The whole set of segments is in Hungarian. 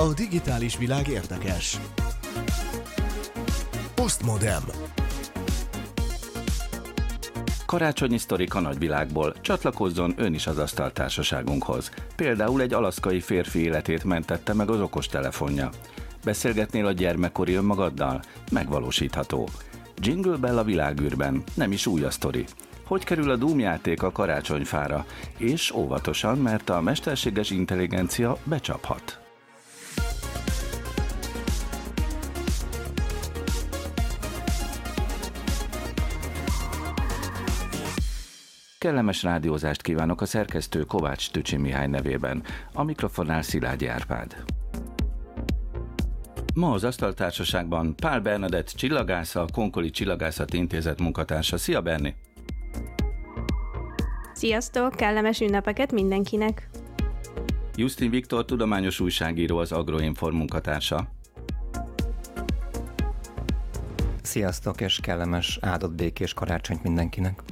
A digitális világ érdekes. Postmodem. Karácsonyi sztorik a nagyvilágból. Csatlakozzon ön is az asztaltársaságunkhoz. Például egy alaszkai férfi életét mentette meg az okos telefonja. Beszélgetnél a gyermekkori önmagaddal? Megvalósítható. Jingle Bell a világűrben. Nem is új a sztori. Hogy kerül a Doom a karácsonyfára? És óvatosan, mert a mesterséges intelligencia becsaphat. Kellemes rádiózást kívánok a szerkesztő Kovács Tücsi Mihály nevében, a mikrofonnál Szilágyi Árpád. Ma az Asztaltársaságban Pál Bernadett csillagásza, a Konkoli Csillagászati Intézet munkatársa. Szia Berni! Sziasztok, kellemes ünnepeket mindenkinek! Justin Viktor, tudományos újságíró, az Agroinform munkatársa. Sziasztok, és kellemes áldott békés karácsonyt mindenkinek!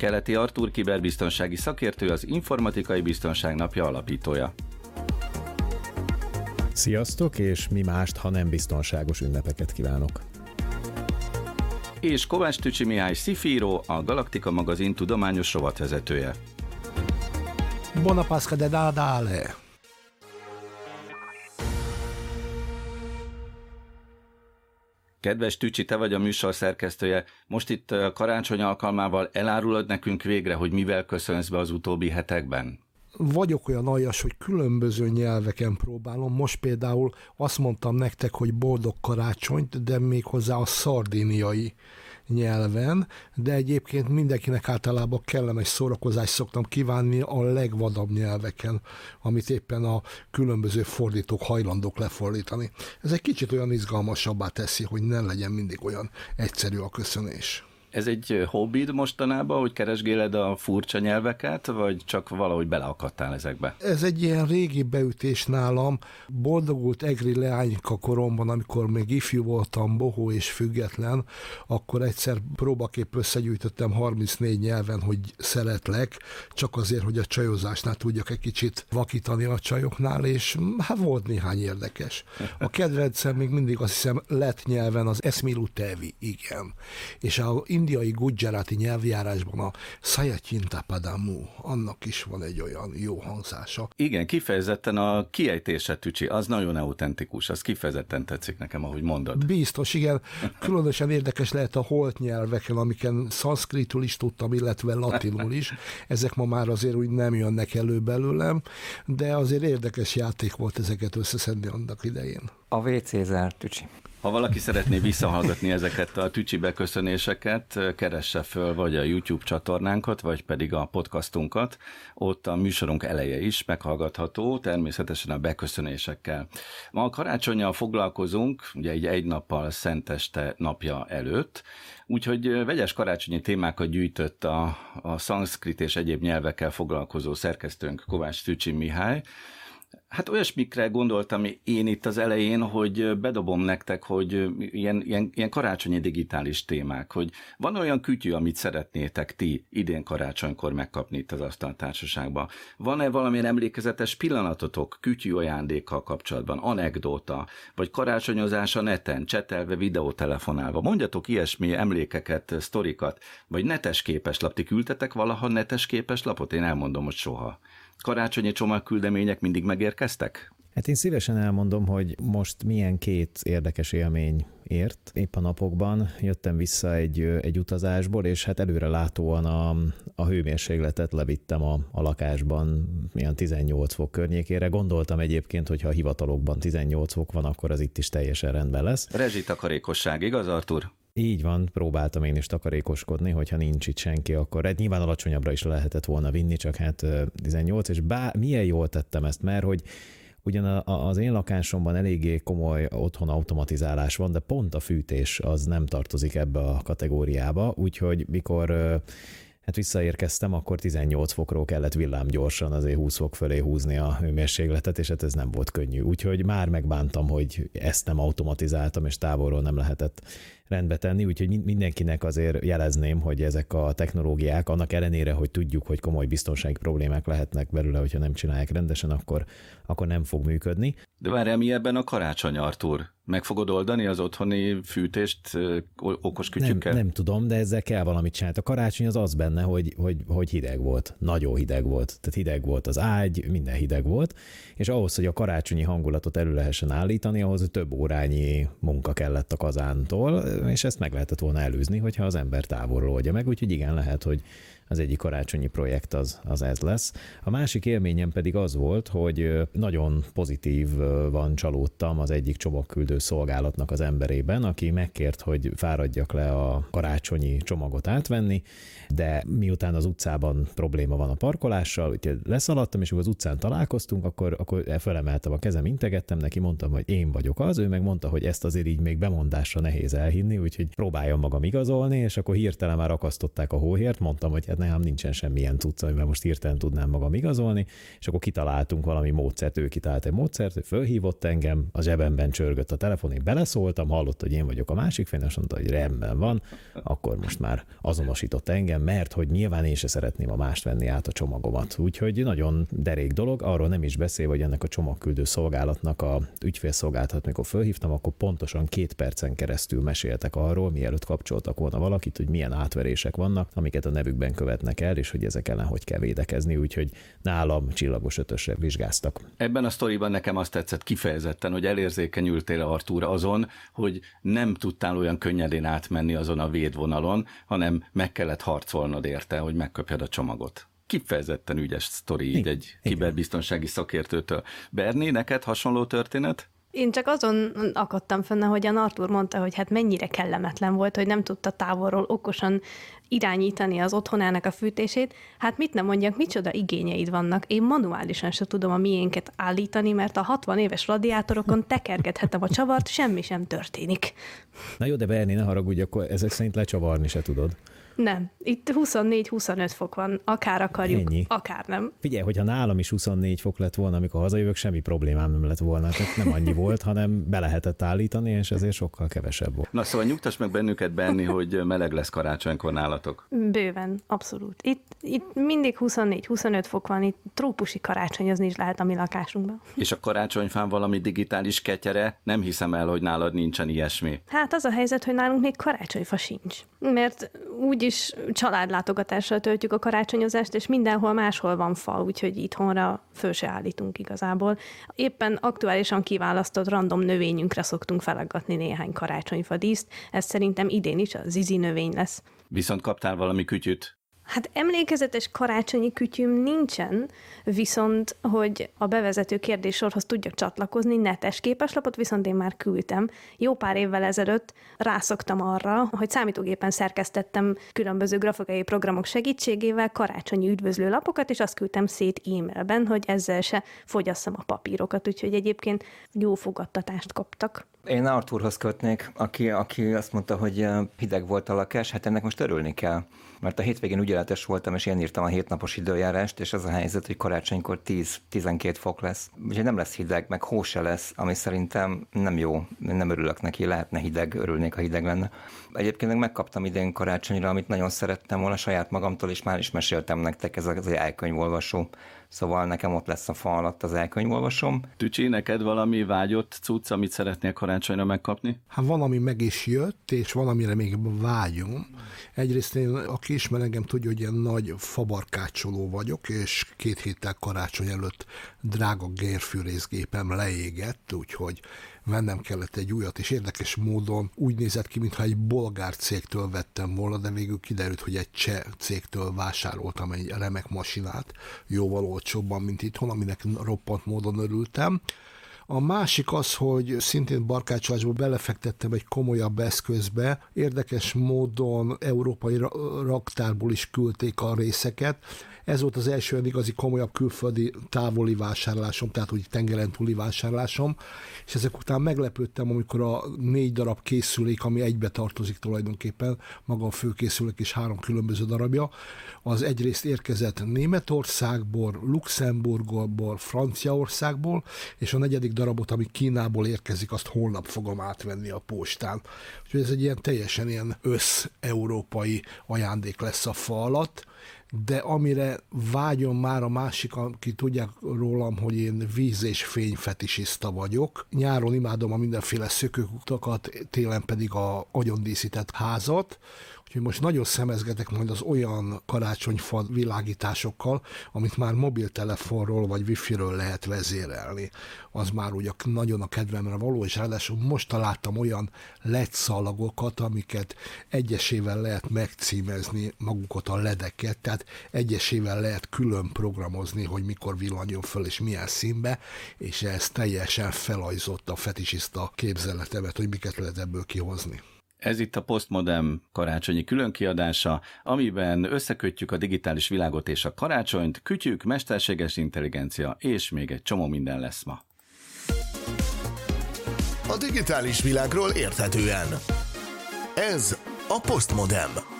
Keleti Artúr kiberbiztonsági szakértő, az Informatikai Biztonság Napja alapítója. Sziasztok, és mi mást, ha nem biztonságos ünnepeket kívánok. És Kovács Tücsi Mihály Szifíró, a Galaktika magazin tudományos rovatvezetője. Buona Pascha de Nadale! Kedves Tücsi, te vagy a műsor szerkesztője. Most itt karácsony alkalmával elárulod nekünk végre, hogy mivel köszönsz be az utóbbi hetekben? Vagyok olyan aljas, hogy különböző nyelveken próbálom. Most például azt mondtam nektek, hogy boldog karácsonyt, de még hozzá a szardiniai nyelven, de egyébként mindenkinek általában kellemes szórakozást szoktam kívánni a legvadabb nyelveken, amit éppen a különböző fordítók hajlandók lefordítani. Ez egy kicsit olyan izgalmasabbá teszi, hogy ne legyen mindig olyan egyszerű a köszönés. Ez egy hobbid mostanában, hogy keresgéled a furcsa nyelveket, vagy csak valahogy beleakadtál ezekbe? Ez egy ilyen régi beütés nálam. Boldogult egri leányka koromban, amikor még ifjú voltam, bohó és független, akkor egyszer próbaképp összegyűjtöttem 34 nyelven, hogy szeretlek, csak azért, hogy a csajozásnál tudjak egy kicsit vakítani a csajoknál, és hát volt néhány érdekes. A kedvencem még mindig azt hiszem lett nyelven az Esmilu Tevi, igen. És a indiai gujarati nyelvjárásban a Sayacinta Padamu, annak is van egy olyan jó hangzása. Igen, kifejezetten a kiejtése tücsi, az nagyon autentikus, az kifejezetten tetszik nekem, ahogy mondod. Biztos, igen. Különösen érdekes lehet a holt nyelveken, amiken szanszkritul is tudtam, illetve latinul is. Ezek ma már azért úgy nem jönnek elő belőlem, de azért érdekes játék volt ezeket összeszedni annak idején. A WC zárt, Tücsi. Ha valaki szeretné visszahallgatni ezeket a tücsi beköszönéseket, keresse föl vagy a YouTube csatornánkat, vagy pedig a podcastunkat. Ott a műsorunk eleje is meghallgatható, természetesen a beköszönésekkel. Ma a karácsonyjal foglalkozunk, ugye egy egy nappal Szenteste napja előtt, úgyhogy vegyes karácsonyi témákat gyűjtött a, a szanszkrit és egyéb nyelvekkel foglalkozó szerkesztőnk Kovács Tücsi Mihály, Hát olyasmikre gondoltam én itt az elején, hogy bedobom nektek, hogy ilyen, ilyen, ilyen karácsonyi digitális témák, hogy van olyan kütyű, amit szeretnétek ti idén karácsonykor megkapni itt az asztaltársaságban. Van-e valamilyen emlékezetes pillanatotok kütyű ajándékkal kapcsolatban, anekdóta, vagy karácsonyozás a neten, csetelve, videótelefonálva? Mondjatok ilyesmi emlékeket, sztorikat, vagy netes képeslap. Ti küldtetek valaha netes képeslapot? Én elmondom, hogy soha karácsonyi csomagküldemények mindig megérkeztek? Hát én szívesen elmondom, hogy most milyen két érdekes élmény ért. Épp a napokban jöttem vissza egy, egy utazásból, és hát előre látóan a, a hőmérsékletet levittem a, a lakásban ilyen 18 fok környékére. Gondoltam egyébként, hogy ha a hivatalokban 18 fok van, akkor az itt is teljesen rendben lesz. Rezsitakarékosság, igaz Artur? Így van, próbáltam én is takarékoskodni, hogyha nincs itt senki, akkor egy nyilván alacsonyabbra is lehetett volna vinni, csak hát 18, és bá, milyen jól tettem ezt, mert hogy ugyan az én lakásomban eléggé komoly otthon automatizálás van, de pont a fűtés az nem tartozik ebbe a kategóriába, úgyhogy mikor hát visszaérkeztem, akkor 18 fokról kellett villám gyorsan azért 20 fok fölé húzni a hőmérsékletet, és hát ez nem volt könnyű. Úgyhogy már megbántam, hogy ezt nem automatizáltam, és távolról nem lehetett rendbe tenni, úgyhogy mindenkinek azért jelezném, hogy ezek a technológiák, annak ellenére, hogy tudjuk, hogy komoly biztonsági problémák lehetnek belőle, hogyha nem csinálják rendesen, akkor, akkor nem fog működni. De várjál, mi ebben a karácsony, Artur? Meg fogod oldani az otthoni fűtést okos kütyükkel? Nem, nem tudom, de ezzel kell valamit csinálni. A karácsony az az benne, hogy, hogy, hogy hideg volt. Nagyon hideg volt. Tehát hideg volt az ágy, minden hideg volt, és ahhoz, hogy a karácsonyi hangulatot elő lehessen állítani, ahhoz több órányi munka kellett a kazántól, és ezt meg lehetett volna előzni, hogyha az ember távolról oldja meg, úgyhogy igen, lehet, hogy az egyik karácsonyi projekt az, az ez lesz. A másik élményem pedig az volt, hogy nagyon pozitív van csalódtam az egyik csomagküldő szolgálatnak az emberében, aki megkért, hogy fáradjak le a karácsonyi csomagot átvenni, de miután az utcában probléma van a parkolással, úgyhogy leszaladtam, és az utcán találkoztunk, akkor, akkor felemeltem a kezem, integettem neki, mondtam, hogy én vagyok az, ő meg mondta, hogy ezt azért így még bemondásra nehéz elhinni, úgyhogy próbáljam magam igazolni, és akkor hirtelen már akasztották a hóhért, mondtam, hogy hát nem, nincsen semmilyen tudsz, amivel most hirtelen tudnám magam igazolni, és akkor kitaláltunk valami módszert, ő kitalált egy módszert, ő fölhívott engem, a zsebemben csörgött a telefon, én beleszóltam, hallott, hogy én vagyok a másik fél, és mondta, hogy rendben van, akkor most már azonosított engem, mert hogy nyilván én se szeretném a mást venni át a csomagomat. Úgyhogy nagyon derék dolog, arról nem is beszél, hogy ennek a csomagküldő szolgálatnak a ügyfélszolgálatot, mikor fölhívtam, akkor pontosan két percen keresztül meséltek arról, mielőtt kapcsoltak volna valakit, hogy milyen átverések vannak, amiket a nevükben követnek el, és hogy ezek ellen hogy kell védekezni, úgyhogy nálam csillagos ötösre vizsgáztak. Ebben a sztoriban nekem azt tetszett kifejezetten, hogy elérzékenyültél Artúr azon, hogy nem tudtál olyan könnyedén átmenni azon a védvonalon, hanem meg kellett harcolnod érte, hogy megkapjad a csomagot kifejezetten ügyes sztori így egy kiberbiztonsági szakértőtől. Berni, neked hasonló történet? Én csak azon akadtam hogy a Artur mondta, hogy hát mennyire kellemetlen volt, hogy nem tudta távolról okosan irányítani az otthonának a fűtését. Hát mit nem mondjak, micsoda igényeid vannak. Én manuálisan se tudom a miénket állítani, mert a 60 éves radiátorokon tekergethetem a csavart, semmi sem történik. Na jó, de Berni, ne haragudj, akkor ezek szerint lecsavarni se tudod. Nem. Itt 24-25 fok van, akár akarjuk, Ennyi. akár nem. Figyelj, hogyha nálam is 24 fok lett volna, amikor hazajövök, semmi problémám nem lett volna. Tehát nem annyi volt, hanem be lehetett állítani, és ezért sokkal kevesebb volt. Na szóval nyugtass meg bennünket benni, hogy meleg lesz karácsonykor nálatok. Bőven, abszolút. Itt, itt mindig 24-25 fok van, itt trópusi karácsonyozni is lehet a mi lakásunkban. És a karácsonyfán valami digitális ketyere? Nem hiszem el, hogy nálad nincsen ilyesmi. Hát az a helyzet, hogy nálunk még karácsonyfa sincs. Mert úgy is családlátogatással töltjük a karácsonyozást, és mindenhol máshol van fa, úgyhogy itthonra föl se állítunk igazából. Éppen aktuálisan kiválasztott random növényünkre szoktunk felaggatni néhány karácsonyfa díszt, ez szerintem idén is a zizi növény lesz. Viszont kaptál valami kütyüt? Hát emlékezetes karácsonyi kütyüm nincsen, viszont, hogy a bevezető kérdéssorhoz tudjak csatlakozni, netes képeslapot viszont én már küldtem. Jó pár évvel ezelőtt rászoktam arra, hogy számítógépen szerkesztettem különböző grafikai programok segítségével karácsonyi üdvözlő lapokat, és azt küldtem szét e-mailben, hogy ezzel se fogyasszam a papírokat, úgyhogy egyébként jó fogadtatást kaptak. Én Arturhoz kötnék, aki, aki azt mondta, hogy hideg volt a lakás, hát ennek most örülni kell. Mert a hétvégén ügyeletes voltam, és én írtam a hétnapos időjárást, és az a helyzet, hogy karácsonykor 10-12 fok lesz. Úgyhogy nem lesz hideg, meg hó se lesz, ami szerintem nem jó. Nem örülök neki, lehetne hideg, örülnék, ha hideg lenne. Egyébként meg megkaptam idén karácsonyra, amit nagyon szerettem volna saját magamtól, és már is meséltem nektek, ez az elkönyvolvasó Szóval nekem ott lesz a fa alatt az elkönyvolvasom. Tücsi, neked valami vágyott cucc, amit szeretnél karácsonyra megkapni? Hát valami meg is jött, és valamire még vágyom. Egyrészt én, aki ismer engem, tudja, hogy ilyen nagy fabarkácsoló vagyok, és két héttel karácsony előtt drága gérfűrészgépem leégett, úgyhogy vennem kellett egy újat, és érdekes módon úgy nézett ki, mintha egy bolgár cégtől vettem volna, de végül kiderült, hogy egy cseh cégtől vásároltam egy remek masinát, jóval olcsóbban, mint itthon, aminek roppant módon örültem. A másik az, hogy szintén barkácsolásból belefektettem egy komolyabb eszközbe. Érdekes módon európai raktárból is küldték a részeket, ez volt az első olyan igazi komolyabb külföldi távoli vásárlásom, tehát hogy tengeren túli vásárlásom, és ezek után meglepődtem, amikor a négy darab készülék, ami egybe tartozik tulajdonképpen, maga a főkészülék és három különböző darabja, az egyrészt érkezett Németországból, Luxemburgból, Franciaországból, és a negyedik darabot, ami Kínából érkezik, azt holnap fogom átvenni a postán. Úgyhogy ez egy ilyen teljesen ilyen össz-európai ajándék lesz a fa alatt de amire vágyom már a másik, aki tudják rólam, hogy én víz és fény fetisista vagyok. Nyáron imádom a mindenféle szökőkutakat, télen pedig a agyondíszített házat, Úgyhogy most nagyon szemezgetek majd az olyan karácsonyfa világításokkal, amit már mobiltelefonról vagy wifi-ről lehet vezérelni. Az már ugye nagyon a kedvemre való, és ráadásul most találtam olyan LED szalagokat, amiket egyesével lehet megcímezni magukat a ledeket, tehát egyesével lehet külön programozni, hogy mikor villanjon föl és milyen színbe, és ez teljesen felajzott a fetisista képzeletemet, hogy miket lehet ebből kihozni. Ez itt a Postmodem karácsonyi különkiadása, amiben összekötjük a digitális világot és a karácsonyt, kütyük, mesterséges intelligencia, és még egy csomó minden lesz ma. A digitális világról érthetően. Ez a Postmodem.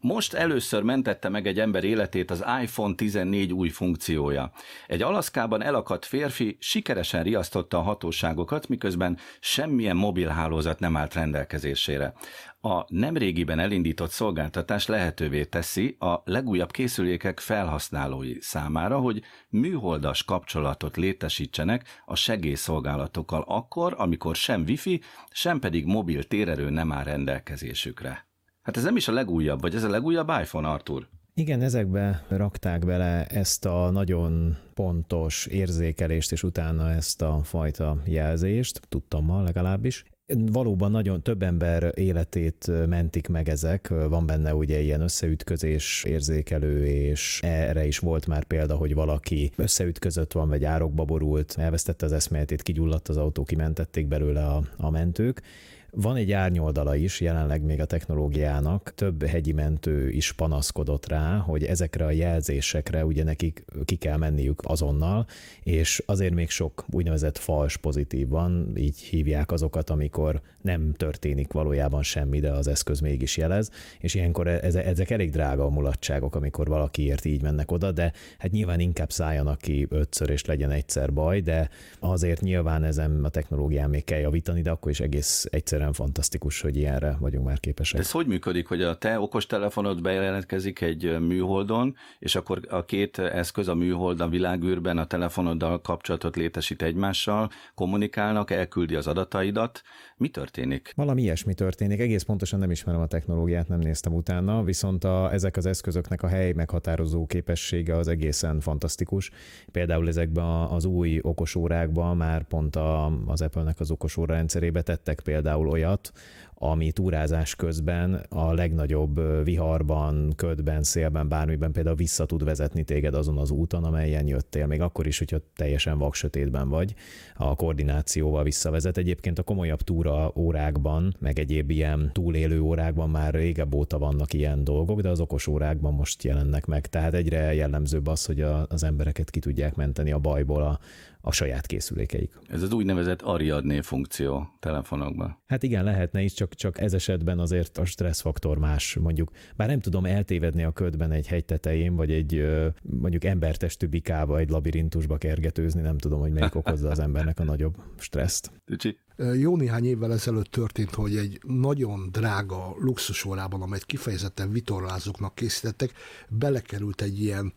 Most először mentette meg egy ember életét az iPhone 14 új funkciója. Egy Alaszkában elakadt férfi sikeresen riasztotta a hatóságokat, miközben semmilyen mobilhálózat nem állt rendelkezésére. A nemrégiben elindított szolgáltatás lehetővé teszi a legújabb készülékek felhasználói számára, hogy műholdas kapcsolatot létesítsenek a segélyszolgálatokkal akkor, amikor sem wifi, sem pedig mobil térerő nem áll rendelkezésükre. Hát ez nem is a legújabb, vagy ez a legújabb iPhone, Artur? Igen, ezekbe rakták bele ezt a nagyon pontos érzékelést, és utána ezt a fajta jelzést, tudtam ma legalábbis. Valóban nagyon több ember életét mentik meg ezek, van benne ugye ilyen összeütközés érzékelő, és erre is volt már példa, hogy valaki összeütközött van, vagy árokba borult, elvesztette az eszméletét, kigyulladt az autó, kimentették belőle a, a mentők, van egy árnyoldala is jelenleg még a technológiának. Több hegyi mentő is panaszkodott rá, hogy ezekre a jelzésekre ugye nekik ki kell menniük azonnal, és azért még sok úgynevezett fals pozitív van, így hívják azokat, amikor nem történik valójában semmi, de az eszköz mégis jelez, és ilyenkor e- ezek elég drága a mulatságok, amikor valakiért így mennek oda, de hát nyilván inkább szálljanak ki ötször és legyen egyszer baj, de azért nyilván ezen a technológián még kell javítani, de akkor is egész egyszerűen fantasztikus, hogy ilyenre vagyunk már képesek. Ez hogy működik, hogy a te okostelefonod bejelentkezik egy műholdon, és akkor a két eszköz a műhold a világűrben a telefonoddal kapcsolatot létesít egymással, kommunikálnak, elküldi az adataidat. Mi történik? Történik? Valami ilyesmi történik. Egész pontosan nem ismerem a technológiát, nem néztem utána, viszont a, ezek az eszközöknek a hely meghatározó képessége az egészen fantasztikus. Például ezekben az új okosórákban már pont a, az Apple-nek az okosóra rendszerébe tettek például olyat, ami túrázás közben a legnagyobb viharban, ködben, szélben, bármiben például vissza tud vezetni téged azon az úton, amelyen jöttél, még akkor is, hogyha teljesen vaksötétben vagy, a koordinációval visszavezet. Egyébként a komolyabb túra órákban, meg egyéb ilyen túlélő órákban már régebb óta vannak ilyen dolgok, de az okos órákban most jelennek meg. Tehát egyre jellemzőbb az, hogy a, az embereket ki tudják menteni a bajból a, a saját készülékeik. Ez az úgynevezett Ariadné funkció telefonokban. Hát igen, lehetne is, csak, csak ez esetben azért a stresszfaktor más, mondjuk, bár nem tudom eltévedni a ködben egy hegy tetején, vagy egy mondjuk embertestű bikába egy labirintusba kergetőzni, nem tudom, hogy melyik okozza az embernek a nagyobb stresszt. Tücsi? Jó néhány évvel ezelőtt történt, hogy egy nagyon drága luxusórában, amelyet kifejezetten vitorlázóknak készítettek, belekerült egy ilyen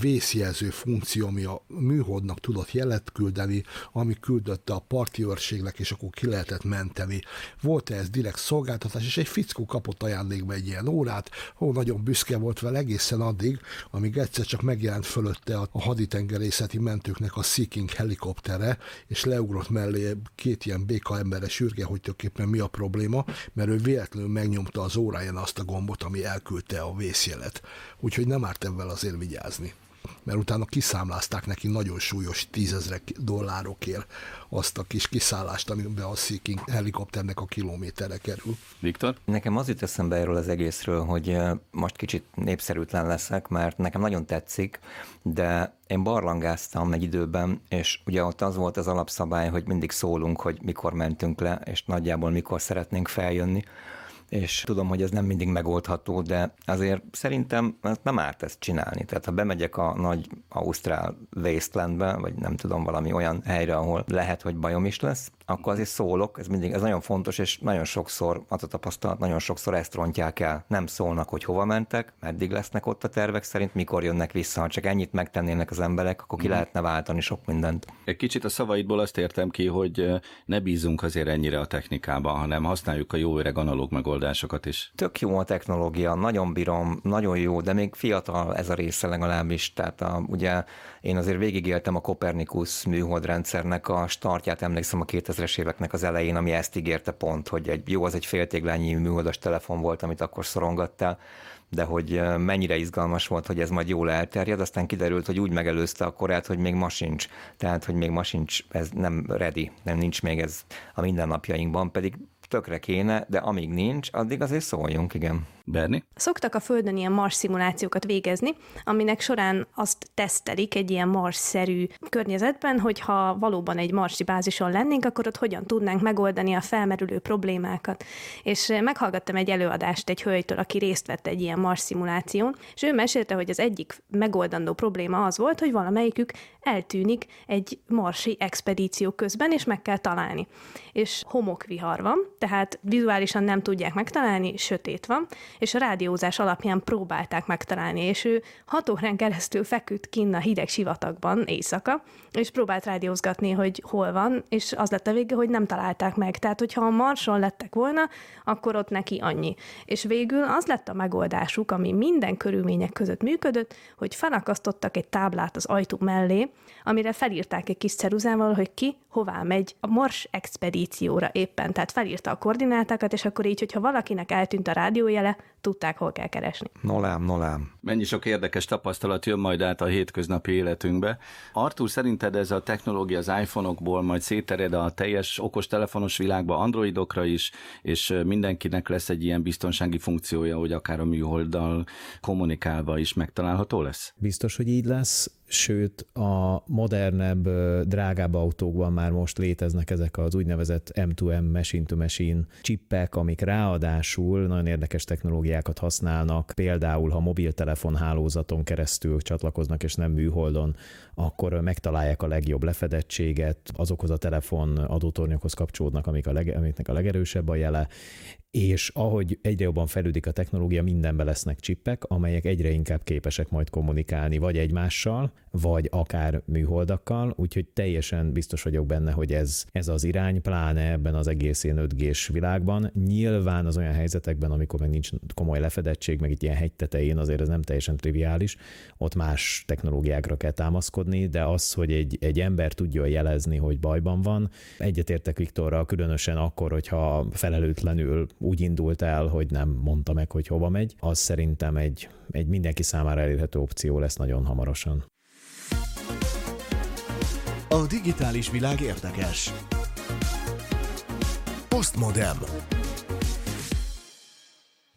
vészjelző funkció, ami a műholdnak tudott jelet küldeni, ami küldötte a parti őrségnek, és akkor ki lehetett menteni. Volt ez direkt szolgáltatás, és egy fickó kapott ajándékba egy ilyen órát, hol nagyon büszke volt vele egészen addig, amíg egyszer csak megjelent fölötte a haditengerészeti mentőknek a Seeking helikoptere, és leugrott mellé két ilyen béka emberre sürge, hogy tulajdonképpen mi a probléma, mert ő véletlenül megnyomta az óráján azt a gombot, ami elküldte a vészjelet. Úgyhogy nem árt ebben azért vigyázni. Mert utána kiszámlázták neki nagyon súlyos tízezrek dollárokért azt a kis kiszállást, amiben a Seeking helikopternek a kilométerre kerül. Viktor? Nekem az jut eszembe erről az egészről, hogy most kicsit népszerűtlen leszek, mert nekem nagyon tetszik, de én barlangáztam egy időben, és ugye ott az volt az alapszabály, hogy mindig szólunk, hogy mikor mentünk le, és nagyjából mikor szeretnénk feljönni és tudom, hogy ez nem mindig megoldható, de azért szerintem nem árt ezt csinálni. Tehát ha bemegyek a nagy Ausztrál wastelandbe, vagy nem tudom, valami olyan helyre, ahol lehet, hogy bajom is lesz, akkor azért szólok, ez mindig, ez nagyon fontos, és nagyon sokszor, az a tapasztalat, nagyon sokszor ezt rontják el. Nem szólnak, hogy hova mentek, meddig lesznek ott a tervek szerint, mikor jönnek vissza. Ha csak ennyit megtennének az emberek, akkor ki mm. lehetne váltani sok mindent. Egy kicsit a szavaidból azt értem ki, hogy ne bízunk azért ennyire a technikában, hanem használjuk a jó öreg analóg megoldásokat is. Tök jó a technológia, nagyon bírom, nagyon jó, de még fiatal ez a része legalábbis. Tehát a, ugye én azért végigéltem a Kopernikus műholdrendszernek a startját, emlékszem a 2000-es éveknek az elején, ami ezt ígérte pont, hogy egy jó, az egy féltéglányi műholdas telefon volt, amit akkor szorongattál, de hogy mennyire izgalmas volt, hogy ez majd jól elterjed, aztán kiderült, hogy úgy megelőzte a korát, hogy még ma sincs. Tehát, hogy még ma sincs, ez nem ready, nem nincs még ez a mindennapjainkban, pedig tökre kéne, de amíg nincs, addig azért szóljunk, igen. Berni? Szoktak a Földön ilyen Mars szimulációkat végezni, aminek során azt tesztelik egy ilyen Mars-szerű környezetben, hogy ha valóban egy marsi bázison lennénk, akkor ott hogyan tudnánk megoldani a felmerülő problémákat. És meghallgattam egy előadást egy hölgytől, aki részt vett egy ilyen Mars szimuláción, és ő mesélte, hogy az egyik megoldandó probléma az volt, hogy valamelyikük eltűnik egy marsi expedíció közben, és meg kell találni. És homokvihar van, tehát vizuálisan nem tudják megtalálni, sötét van, és a rádiózás alapján próbálták megtalálni, és ő hat órán keresztül feküdt kinn a hideg sivatagban éjszaka, és próbált rádiózgatni, hogy hol van, és az lett a vége, hogy nem találták meg. Tehát, hogyha a Marson lettek volna, akkor ott neki annyi. És végül az lett a megoldásuk, ami minden körülmények között működött, hogy felakasztottak egy táblát az ajtó mellé, amire felírták egy kis ceruzával, hogy ki hová megy a Mars expedícióra éppen. Tehát a koordinátákat, és akkor így, hogyha valakinek eltűnt a rádiójele, tudták, hol kell keresni. Nolám, nolám. Mennyi sok érdekes tapasztalat jön majd át a hétköznapi életünkbe. Artur, szerinted ez a technológia az iPhone-okból majd szétered a teljes okostelefonos világba, androidokra is, és mindenkinek lesz egy ilyen biztonsági funkciója, hogy akár a műholddal kommunikálva is megtalálható lesz? Biztos, hogy így lesz sőt a modernebb, drágább autókban már most léteznek ezek az úgynevezett M2M, machine-to-machine csippek, amik ráadásul nagyon érdekes technológiákat használnak, például ha mobiltelefon hálózaton keresztül csatlakoznak és nem műholdon, akkor megtalálják a legjobb lefedettséget, azokhoz a telefon adótornyokhoz kapcsolódnak, amik a leg, amiknek a legerősebb a jele, és ahogy egyre jobban fejlődik a technológia, mindenbe lesznek csippek, amelyek egyre inkább képesek majd kommunikálni, vagy egymással, vagy akár műholdakkal, úgyhogy teljesen biztos vagyok benne, hogy ez, ez az irány, pláne ebben az egész ilyen 5 világban. Nyilván az olyan helyzetekben, amikor meg nincs komoly lefedettség, meg itt ilyen hegy tetején, azért ez nem teljesen triviális, ott más technológiákra kell támaszkodni, de az, hogy egy, egy ember tudja jelezni, hogy bajban van, egyetértek Viktorral, különösen akkor, hogyha felelőtlenül úgy indult el, hogy nem mondta meg, hogy hova megy, az szerintem egy, egy mindenki számára elérhető opció lesz nagyon hamarosan. A digitális világ érdekes. Postmodem.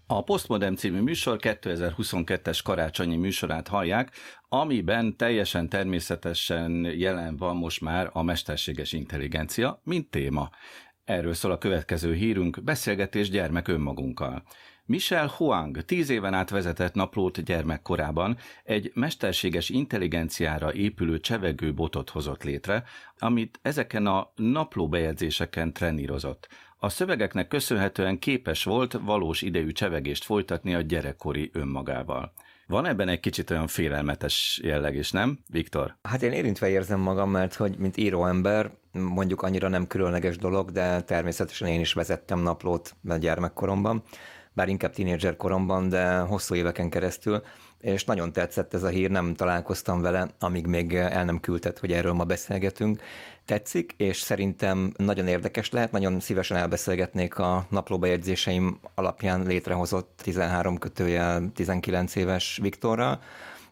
A Postmodem című műsor 2022-es karácsonyi műsorát hallják, amiben teljesen természetesen jelen van most már a mesterséges intelligencia, mint téma. Erről szól a következő hírünk, beszélgetés gyermek önmagunkkal. Michel Huang tíz éven át vezetett naplót gyermekkorában egy mesterséges intelligenciára épülő csevegő botot hozott létre, amit ezeken a naplóbejegyzéseken trenírozott. A szövegeknek köszönhetően képes volt valós idejű csevegést folytatni a gyerekkori önmagával. Van ebben egy kicsit olyan félelmetes jelleg is, nem, Viktor? Hát én érintve érzem magam, mert hogy mint íróember, mondjuk annyira nem különleges dolog, de természetesen én is vezettem naplót gyermekkoromban, bár inkább tínédzser koromban, de hosszú éveken keresztül, és nagyon tetszett ez a hír, nem találkoztam vele, amíg még el nem küldett, hogy erről ma beszélgetünk. Tetszik, és szerintem nagyon érdekes lehet, nagyon szívesen elbeszélgetnék a naplóbejegyzéseim alapján létrehozott 13 kötője 19 éves Viktorral,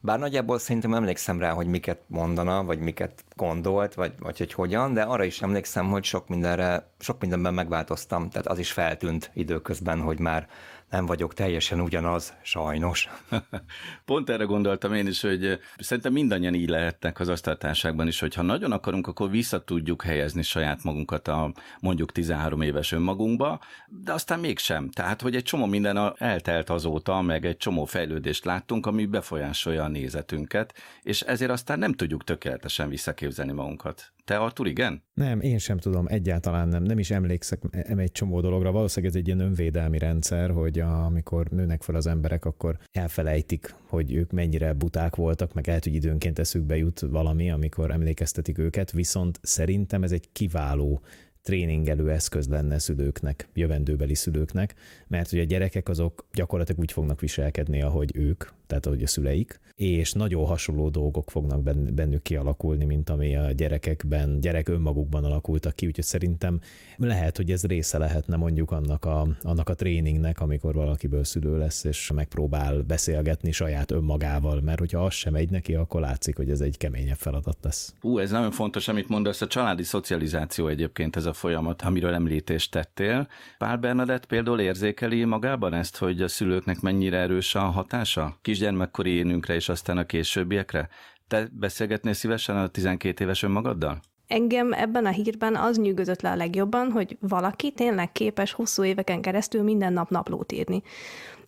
Bár nagyjából szerintem emlékszem rá, hogy miket mondana, vagy miket gondolt, vagy, vagy hogy hogyan, de arra is emlékszem, hogy sok mindenre, sok mindenben megváltoztam, tehát az is feltűnt időközben, hogy már nem vagyok teljesen ugyanaz, sajnos. Pont erre gondoltam én is, hogy szerintem mindannyian így lehetnek az asztaltárságban is, hogy ha nagyon akarunk, akkor vissza tudjuk helyezni saját magunkat a mondjuk 13 éves önmagunkba, de aztán mégsem. Tehát, hogy egy csomó minden eltelt azóta, meg egy csomó fejlődést láttunk, ami befolyásolja a nézetünket, és ezért aztán nem tudjuk tökéletesen visszaképzelni magunkat. Te, Artur, igen? Nem, én sem tudom, egyáltalán nem. Nem is emlékszek egy csomó dologra. Valószínűleg ez egy ilyen önvédelmi rendszer, hogy amikor nőnek fel az emberek, akkor elfelejtik, hogy ők mennyire buták voltak, meg lehet, hogy időnként eszükbe jut valami, amikor emlékeztetik őket, viszont szerintem ez egy kiváló tréningelő eszköz lenne szülőknek, jövendőbeli szülőknek, mert hogy a gyerekek azok gyakorlatilag úgy fognak viselkedni, ahogy ők, tehát ahogy a szüleik, és nagyon hasonló dolgok fognak bennük kialakulni, mint ami a gyerekekben, gyerek önmagukban alakultak ki, úgyhogy szerintem lehet, hogy ez része lehetne mondjuk annak a, annak a tréningnek, amikor valakiből szülő lesz, és megpróbál beszélgetni saját önmagával, mert hogyha az sem megy neki, akkor látszik, hogy ez egy keményebb feladat lesz. Ú, ez nagyon fontos, amit mondasz, a családi szocializáció egyébként ez a folyamat, amiről említést tettél. Pál Bernadett például érzékeli magában ezt, hogy a szülőknek mennyire erős a hatása? Kisgyermekkori énünkre és aztán a későbbiekre? Te beszélgetnél szívesen a 12 éves önmagaddal? Engem ebben a hírben az nyűgözött le a legjobban, hogy valaki tényleg képes hosszú éveken keresztül minden nap naplót írni.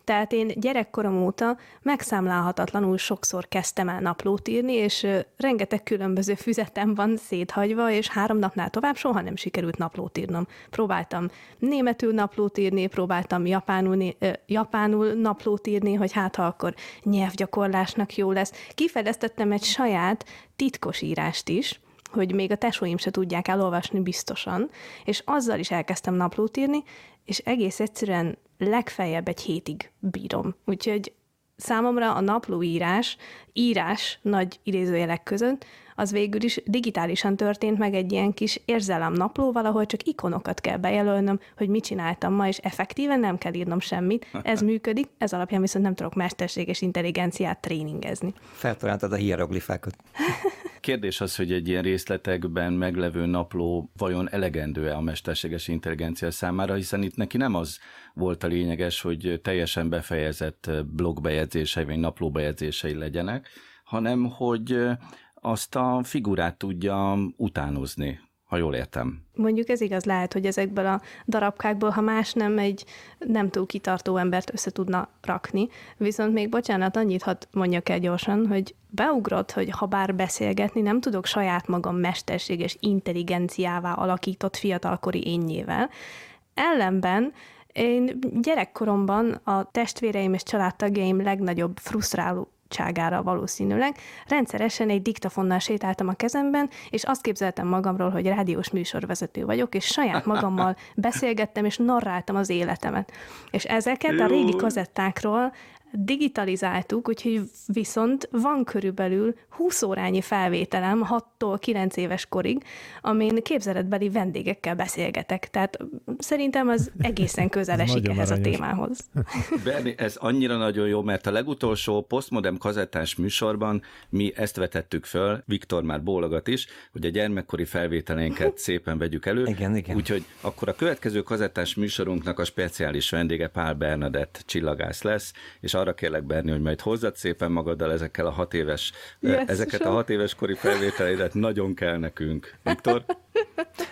Tehát én gyerekkorom óta megszámlálhatatlanul sokszor kezdtem el naplót írni, és rengeteg különböző füzetem van széthagyva, és három napnál tovább soha nem sikerült naplót írnom. Próbáltam németül naplót írni, próbáltam japánul, japánul naplót írni, hogy hát ha akkor nyelvgyakorlásnak jó lesz. Kifejlesztettem egy saját titkos írást is, hogy még a tesóim se tudják elolvasni biztosan, és azzal is elkezdtem naplót írni, és egész egyszerűen legfeljebb egy hétig bírom. Úgyhogy számomra a naplóírás, írás nagy idézőjelek között, az végül is digitálisan történt meg egy ilyen kis érzelem naplóval, ahol csak ikonokat kell bejelölnöm, hogy mit csináltam ma, és effektíven nem kell írnom semmit. Ez működik, ez alapján viszont nem tudok mesterséges intelligenciát tréningezni. Feltaláltad a hieroglifákat. Kérdés az, hogy egy ilyen részletekben meglevő napló vajon elegendő-e a mesterséges intelligencia számára, hiszen itt neki nem az volt a lényeges, hogy teljesen befejezett blogbejegyzései vagy naplóbejegyzései legyenek, hanem hogy azt a figurát tudja utánozni, ha jól értem. Mondjuk ez igaz lehet, hogy ezekből a darabkákból, ha más nem, egy nem túl kitartó embert össze tudna rakni. Viszont még bocsánat, annyit hadd mondjak el gyorsan, hogy beugrott, hogy ha bár beszélgetni, nem tudok saját magam mesterséges intelligenciává alakított fiatalkori énnyével. Ellenben én gyerekkoromban a testvéreim és családtagjaim legnagyobb frusztráló adottságára valószínűleg, rendszeresen egy diktafonnal sétáltam a kezemben, és azt képzeltem magamról, hogy rádiós műsorvezető vagyok, és saját magammal beszélgettem, és narráltam az életemet. És ezeket a régi kazettákról digitalizáltuk, úgyhogy viszont van körülbelül 20 órányi felvételem 6-tól 9 éves korig, amin képzeletbeli vendégekkel beszélgetek. Tehát szerintem az egészen közel esik ehhez aranyos. a témához. Berni, ez annyira nagyon jó, mert a legutolsó postmodern kazettás műsorban mi ezt vetettük föl, Viktor már bólogat is, hogy a gyermekkori felvételénket szépen vegyük elő. Igen, igen. Úgyhogy akkor a következő kazettás műsorunknak a speciális vendége Pál Bernadett csillagász lesz, és arra kérlek, Berni, hogy majd hozzad szépen magaddal ezekkel a hat éves, yes, ezeket a hat éves kori felvételeidet, nagyon kell nekünk. Viktor?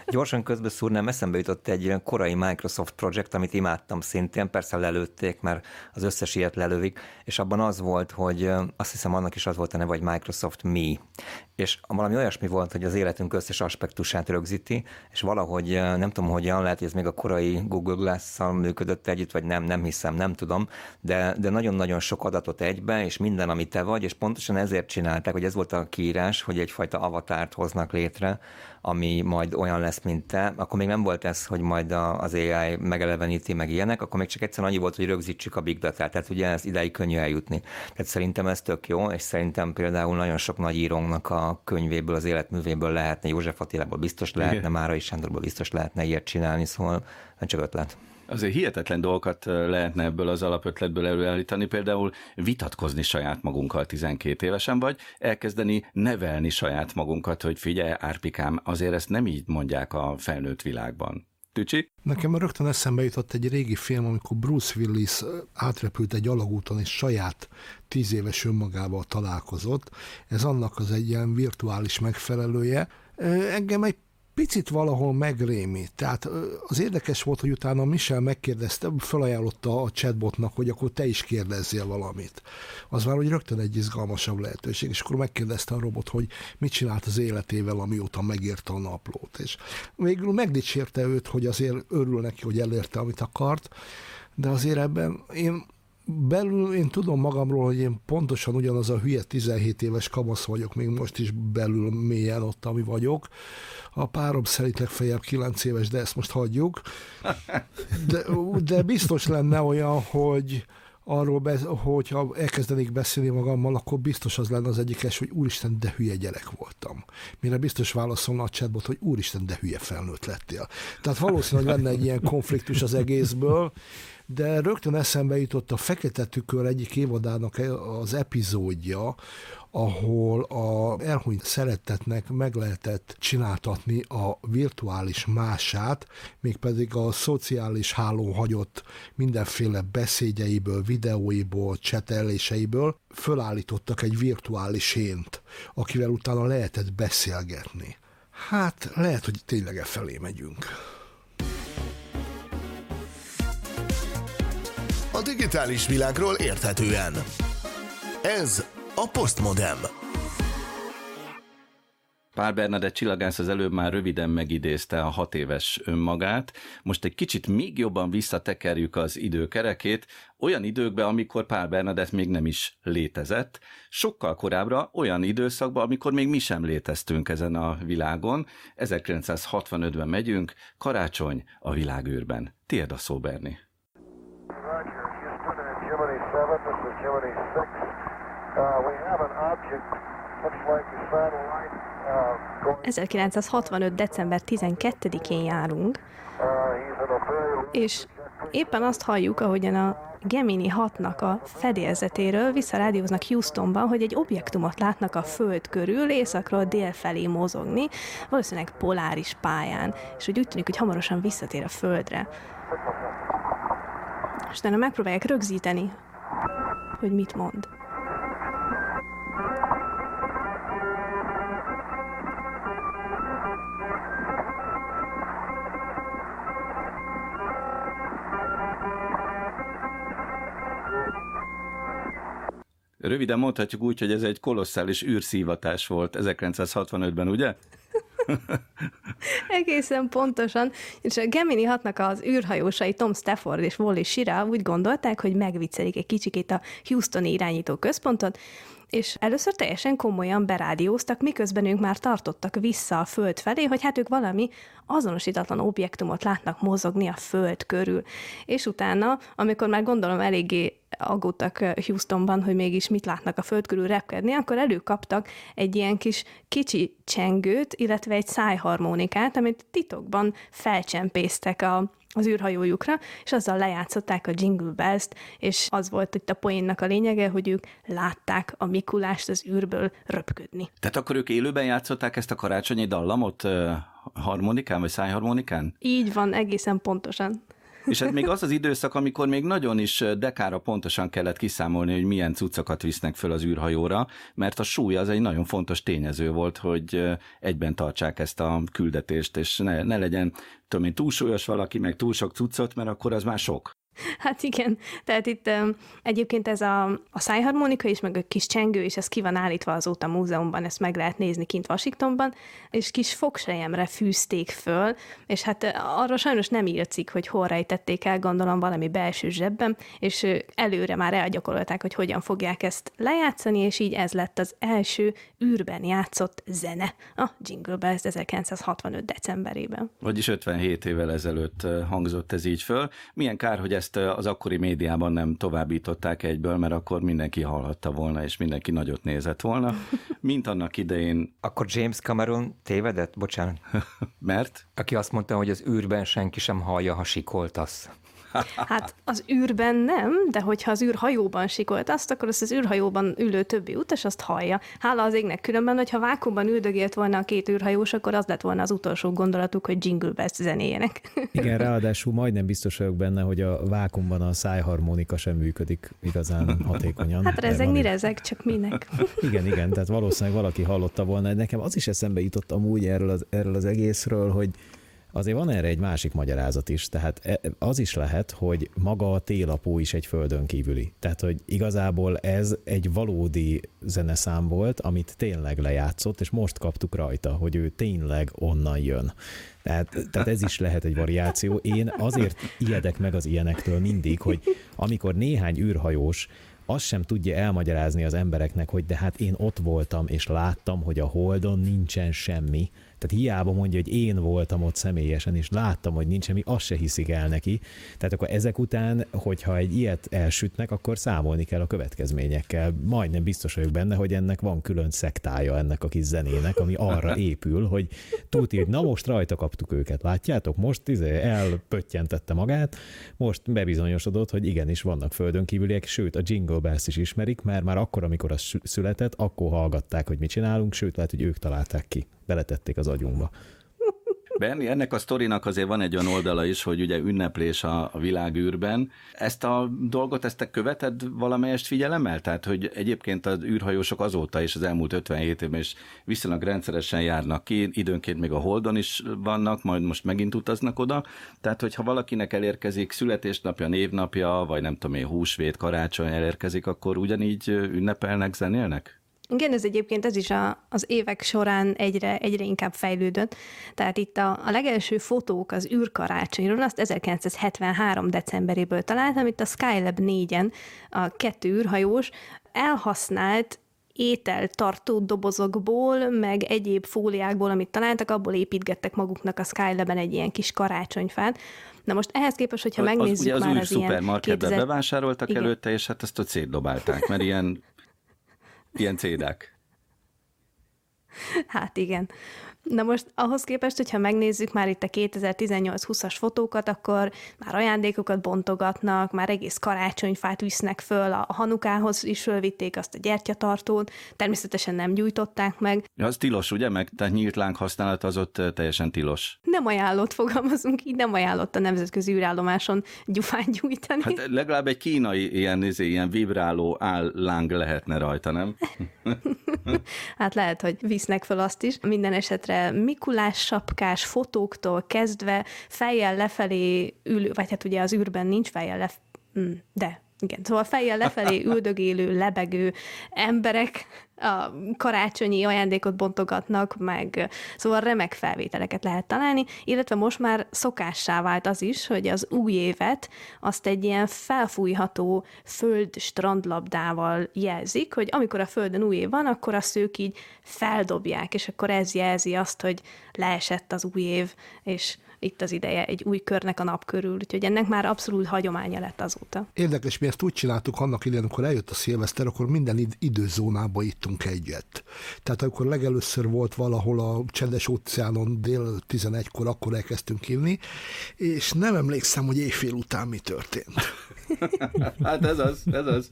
Gyorsan közbeszúrnám, eszembe jutott egy ilyen korai Microsoft projekt, amit imádtam szintén, persze lelőtték, mert az összes ilyet lelövik, és abban az volt, hogy azt hiszem annak is az volt a neve, hogy Microsoft Me, és valami olyasmi volt, hogy az életünk összes aspektusát rögzíti, és valahogy nem tudom hogyan, lehet, hogy ez még a korai Google Glass-szal működött együtt, vagy nem, nem hiszem, nem tudom, de, de nagyon-nagyon sok adatot egybe, és minden, ami te vagy, és pontosan ezért csinálták, hogy ez volt a kiírás, hogy egyfajta avatárt hoznak létre, ami majd olyan lesz, mint te, akkor még nem volt ez, hogy majd az AI megeleveníti meg ilyenek, akkor még csak egyszer annyi volt, hogy rögzítsük a big data tehát ugye ez ideig könnyű eljutni. Tehát szerintem ez tök jó, és szerintem például nagyon sok nagy írónknak a könyvéből, az életművéből lehetne, József Attilából biztos lehetne, Igen. Mára is Sándorból biztos lehetne ilyet csinálni, szóval csak ötlet. Azért hihetetlen dolgokat lehetne ebből az alapötletből előállítani, például vitatkozni saját magunkkal 12 évesen, vagy elkezdeni nevelni saját magunkat, hogy figyelj, Árpikám, azért ezt nem így mondják a felnőtt világban. Tücsi? Nekem rögtön eszembe jutott egy régi film, amikor Bruce Willis átrepült egy alagúton, és saját tíz éves önmagával találkozott. Ez annak az egy ilyen virtuális megfelelője. Engem egy picit valahol megrémít. Tehát az érdekes volt, hogy utána Michel megkérdezte, felajánlotta a chatbotnak, hogy akkor te is kérdezzél valamit. Az már, hogy rögtön egy izgalmasabb lehetőség, és akkor megkérdezte a robot, hogy mit csinált az életével, amióta megírta a naplót. És végül megdicsérte őt, hogy azért örül neki, hogy elérte, amit akart, de azért ebben én belül én tudom magamról, hogy én pontosan ugyanaz a hülye 17 éves kamasz vagyok, még most is belül mélyen ott, ami vagyok. A párom szerint legfeljebb 9 éves, de ezt most hagyjuk. De, de biztos lenne olyan, hogy arról, be, hogyha elkezdenék beszélni magammal, akkor biztos az lenne az egyikes, hogy úristen, de hülye gyerek voltam. Mire biztos válaszolna a chatbot, hogy úristen, de hülye felnőtt lettél. Tehát valószínűleg lenne egy ilyen konfliktus az egészből, de rögtön eszembe jutott a Fekete Tükör egyik évadának az epizódja, ahol a elhunyt szeretetnek meg lehetett csináltatni a virtuális mását, mégpedig a szociális hálón hagyott mindenféle beszédjeiből, videóiból, cseteléseiből fölállítottak egy virtuális ént, akivel utána lehetett beszélgetni. Hát lehet, hogy tényleg e felé megyünk. A digitális világról érthetően. Ez a Postmodem. Pál Bernadett csillagász az előbb már röviden megidézte a hat éves önmagát. Most egy kicsit még jobban visszatekerjük az időkerekét, olyan időkbe, amikor Pál Bernadett még nem is létezett, sokkal korábbra olyan időszakban, amikor még mi sem léteztünk ezen a világon. 1965-ben megyünk, karácsony a világűrben. Tiéd a szó, Berni. Roger, 1965. december 12-én járunk, uh, és éppen azt halljuk, ahogyan a Gemini 6-nak a fedélzetéről visszarádióznak Houstonban, hogy egy objektumot látnak a Föld körül, északról dél felé mozogni, valószínűleg poláris pályán, és hogy úgy tűnik, hogy hamarosan visszatér a Földre. És utána megpróbálják rögzíteni, hogy mit mond. Röviden mondhatjuk úgy, hogy ez egy kolosszális űrszívatás volt 1965-ben, ugye? Egészen pontosan. És a Gemini 6-nak az űrhajósai Tom Stafford és Wally Schirra úgy gondolták, hogy megviccelik egy kicsikét a Houstoni irányító központot, és először teljesen komolyan berádióztak, miközben ők már tartottak vissza a Föld felé, hogy hát ők valami azonosítatlan objektumot látnak mozogni a Föld körül. És utána, amikor már gondolom eléggé aggódtak Houstonban, hogy mégis mit látnak a föld körül repkedni, akkor előkaptak egy ilyen kis kicsi csengőt, illetve egy szájharmonikát, amit titokban felcsempésztek a, az űrhajójukra, és azzal lejátszották a Jingle Bells-t, és az volt itt a poénnak a lényege, hogy ők látták a Mikulást az űrből röpködni. Tehát akkor ők élőben játszották ezt a karácsonyi dallamot harmonikán, vagy szájharmonikán? Így van, egészen pontosan. És ez még az az időszak, amikor még nagyon is dekára pontosan kellett kiszámolni, hogy milyen cuccokat visznek föl az űrhajóra, mert a súly az egy nagyon fontos tényező volt, hogy egyben tartsák ezt a küldetést, és ne, ne legyen tudom én, túlsúlyos valaki, meg túl sok cuccot, mert akkor az már sok. Hát igen, tehát itt egyébként ez a, a szájharmonika is, meg a kis csengő is, ez ki van állítva azóta a múzeumban, ezt meg lehet nézni kint Washingtonban, és kis fogsejemre fűzték föl, és hát arra sajnos nem írcik, hogy hol rejtették el, gondolom valami belső zsebben, és előre már elgyakorolták, hogy hogyan fogják ezt lejátszani, és így ez lett az első űrben játszott zene, a Jingle Bells 1965. decemberében. Vagyis 57 évvel ezelőtt hangzott ez így föl. Milyen kár, hogy ezt az akkori médiában nem továbbították egyből, mert akkor mindenki hallhatta volna, és mindenki nagyot nézett volna, mint annak idején. Akkor James Cameron tévedett? Bocsánat. mert? Aki azt mondta, hogy az űrben senki sem hallja, ha sikoltasz. Hát az űrben nem, de hogyha az űrhajóban sikolt azt, akkor azt az űrhajóban ülő többi utas azt hallja. Hála az égnek különben, hogyha vákumban üldögélt volna a két űrhajós, akkor az lett volna az utolsó gondolatuk, hogy Jingle Bells zenéjenek. Igen, ráadásul majdnem biztos vagyok benne, hogy a vákumban a szájharmonika sem működik igazán hatékonyan. Hát rezegni rezeg, csak minek. Igen, igen, tehát valószínűleg valaki hallotta volna. Nekem az is eszembe jutott amúgy erről az, erről az egészről, hogy Azért van erre egy másik magyarázat is, tehát e, az is lehet, hogy maga a télapó is egy földön kívüli. Tehát, hogy igazából ez egy valódi zeneszám volt, amit tényleg lejátszott, és most kaptuk rajta, hogy ő tényleg onnan jön. Tehát, tehát ez is lehet egy variáció. Én azért ijedek meg az ilyenektől mindig, hogy amikor néhány űrhajós azt sem tudja elmagyarázni az embereknek, hogy de hát én ott voltam, és láttam, hogy a Holdon nincsen semmi, tehát hiába mondja, hogy én voltam ott személyesen, és láttam, hogy nincs semmi, azt se hiszik el neki. Tehát akkor ezek után, hogyha egy ilyet elsütnek, akkor számolni kell a következményekkel. Majdnem biztos vagyok benne, hogy ennek van külön szektája ennek a kis zenének, ami arra épül, hogy tudni, hogy na most rajta kaptuk őket, látjátok? Most izé elpöttyentette magát, most bebizonyosodott, hogy igenis vannak földön kívüliek, sőt a Jingle Bells is ismerik, mert már akkor, amikor az született, akkor hallgatták, hogy mit csinálunk, sőt lehet, hogy ők találták ki beletették az agyunkba. Benni, ennek a sztorinak azért van egy olyan oldala is, hogy ugye ünneplés a, a világűrben. Ezt a dolgot, ezt te követed valamelyest figyelemmel? Tehát, hogy egyébként az űrhajósok azóta és az elmúlt 57 évben is viszonylag rendszeresen járnak ki, időnként még a Holdon is vannak, majd most megint utaznak oda. Tehát, hogyha valakinek elérkezik születésnapja, névnapja, vagy nem tudom én, húsvét, karácsony elérkezik, akkor ugyanígy ünnepelnek, zenélnek? Igen, ez egyébként ez is a, az évek során egyre, egyre inkább fejlődött. Tehát itt a, a legelső fotók az űrkarácsonyról, azt 1973. decemberéből találtam, itt a Skylab 4-en a kettő űrhajós elhasznált ételtartó dobozokból, meg egyéb fóliákból, amit találtak, abból építgettek maguknak a Skylab-en egy ilyen kis karácsonyfát. Na most ehhez képest, hogyha megnézzük az, ugye az már az ilyen... szupermarketben 2000... bevásároltak Igen. előtte, és hát ezt ott szétdobálták, mert ilyen Ilyen cédák. Hát igen. Na most ahhoz képest, hogyha megnézzük már itt a 2018-20-as fotókat, akkor már ajándékokat bontogatnak, már egész karácsonyfát visznek föl, a hanukához is fölvitték azt a gyertyatartót, természetesen nem gyújtották meg. Ja, az tilos, ugye? Meg tehát nyílt láng használat az ott teljesen tilos. Nem ajánlott, fogalmazunk így, nem ajánlott a nemzetközi űrállomáson gyufát gyújtani. Hát legalább egy kínai ilyen, izé, ilyen vibráló álláng lehetne rajta, nem? hát lehet, hogy visznek föl azt is. Minden esetre Mikulás sapkás fotóktól kezdve fejjel lefelé ülő, vagy hát ugye az űrben nincs fejjel lefelé, mm, de igen, szóval fejjel lefelé üldögélő, lebegő emberek a karácsonyi ajándékot bontogatnak, meg szóval remek felvételeket lehet találni, illetve most már szokássá vált az is, hogy az új évet azt egy ilyen felfújható föld strandlabdával jelzik, hogy amikor a földön új év van, akkor azt ők így feldobják, és akkor ez jelzi azt, hogy leesett az új év, és itt az ideje egy új körnek a nap körül, úgyhogy ennek már abszolút hagyománya lett azóta. Érdekes, mi ezt úgy csináltuk annak idején, amikor eljött a szilveszter, akkor minden id- időzónába ittunk egyet. Tehát amikor legelőször volt valahol a csendes óceánon dél 11-kor, akkor elkezdtünk inni, és nem emlékszem, hogy éjfél után mi történt. hát ez az, ez az.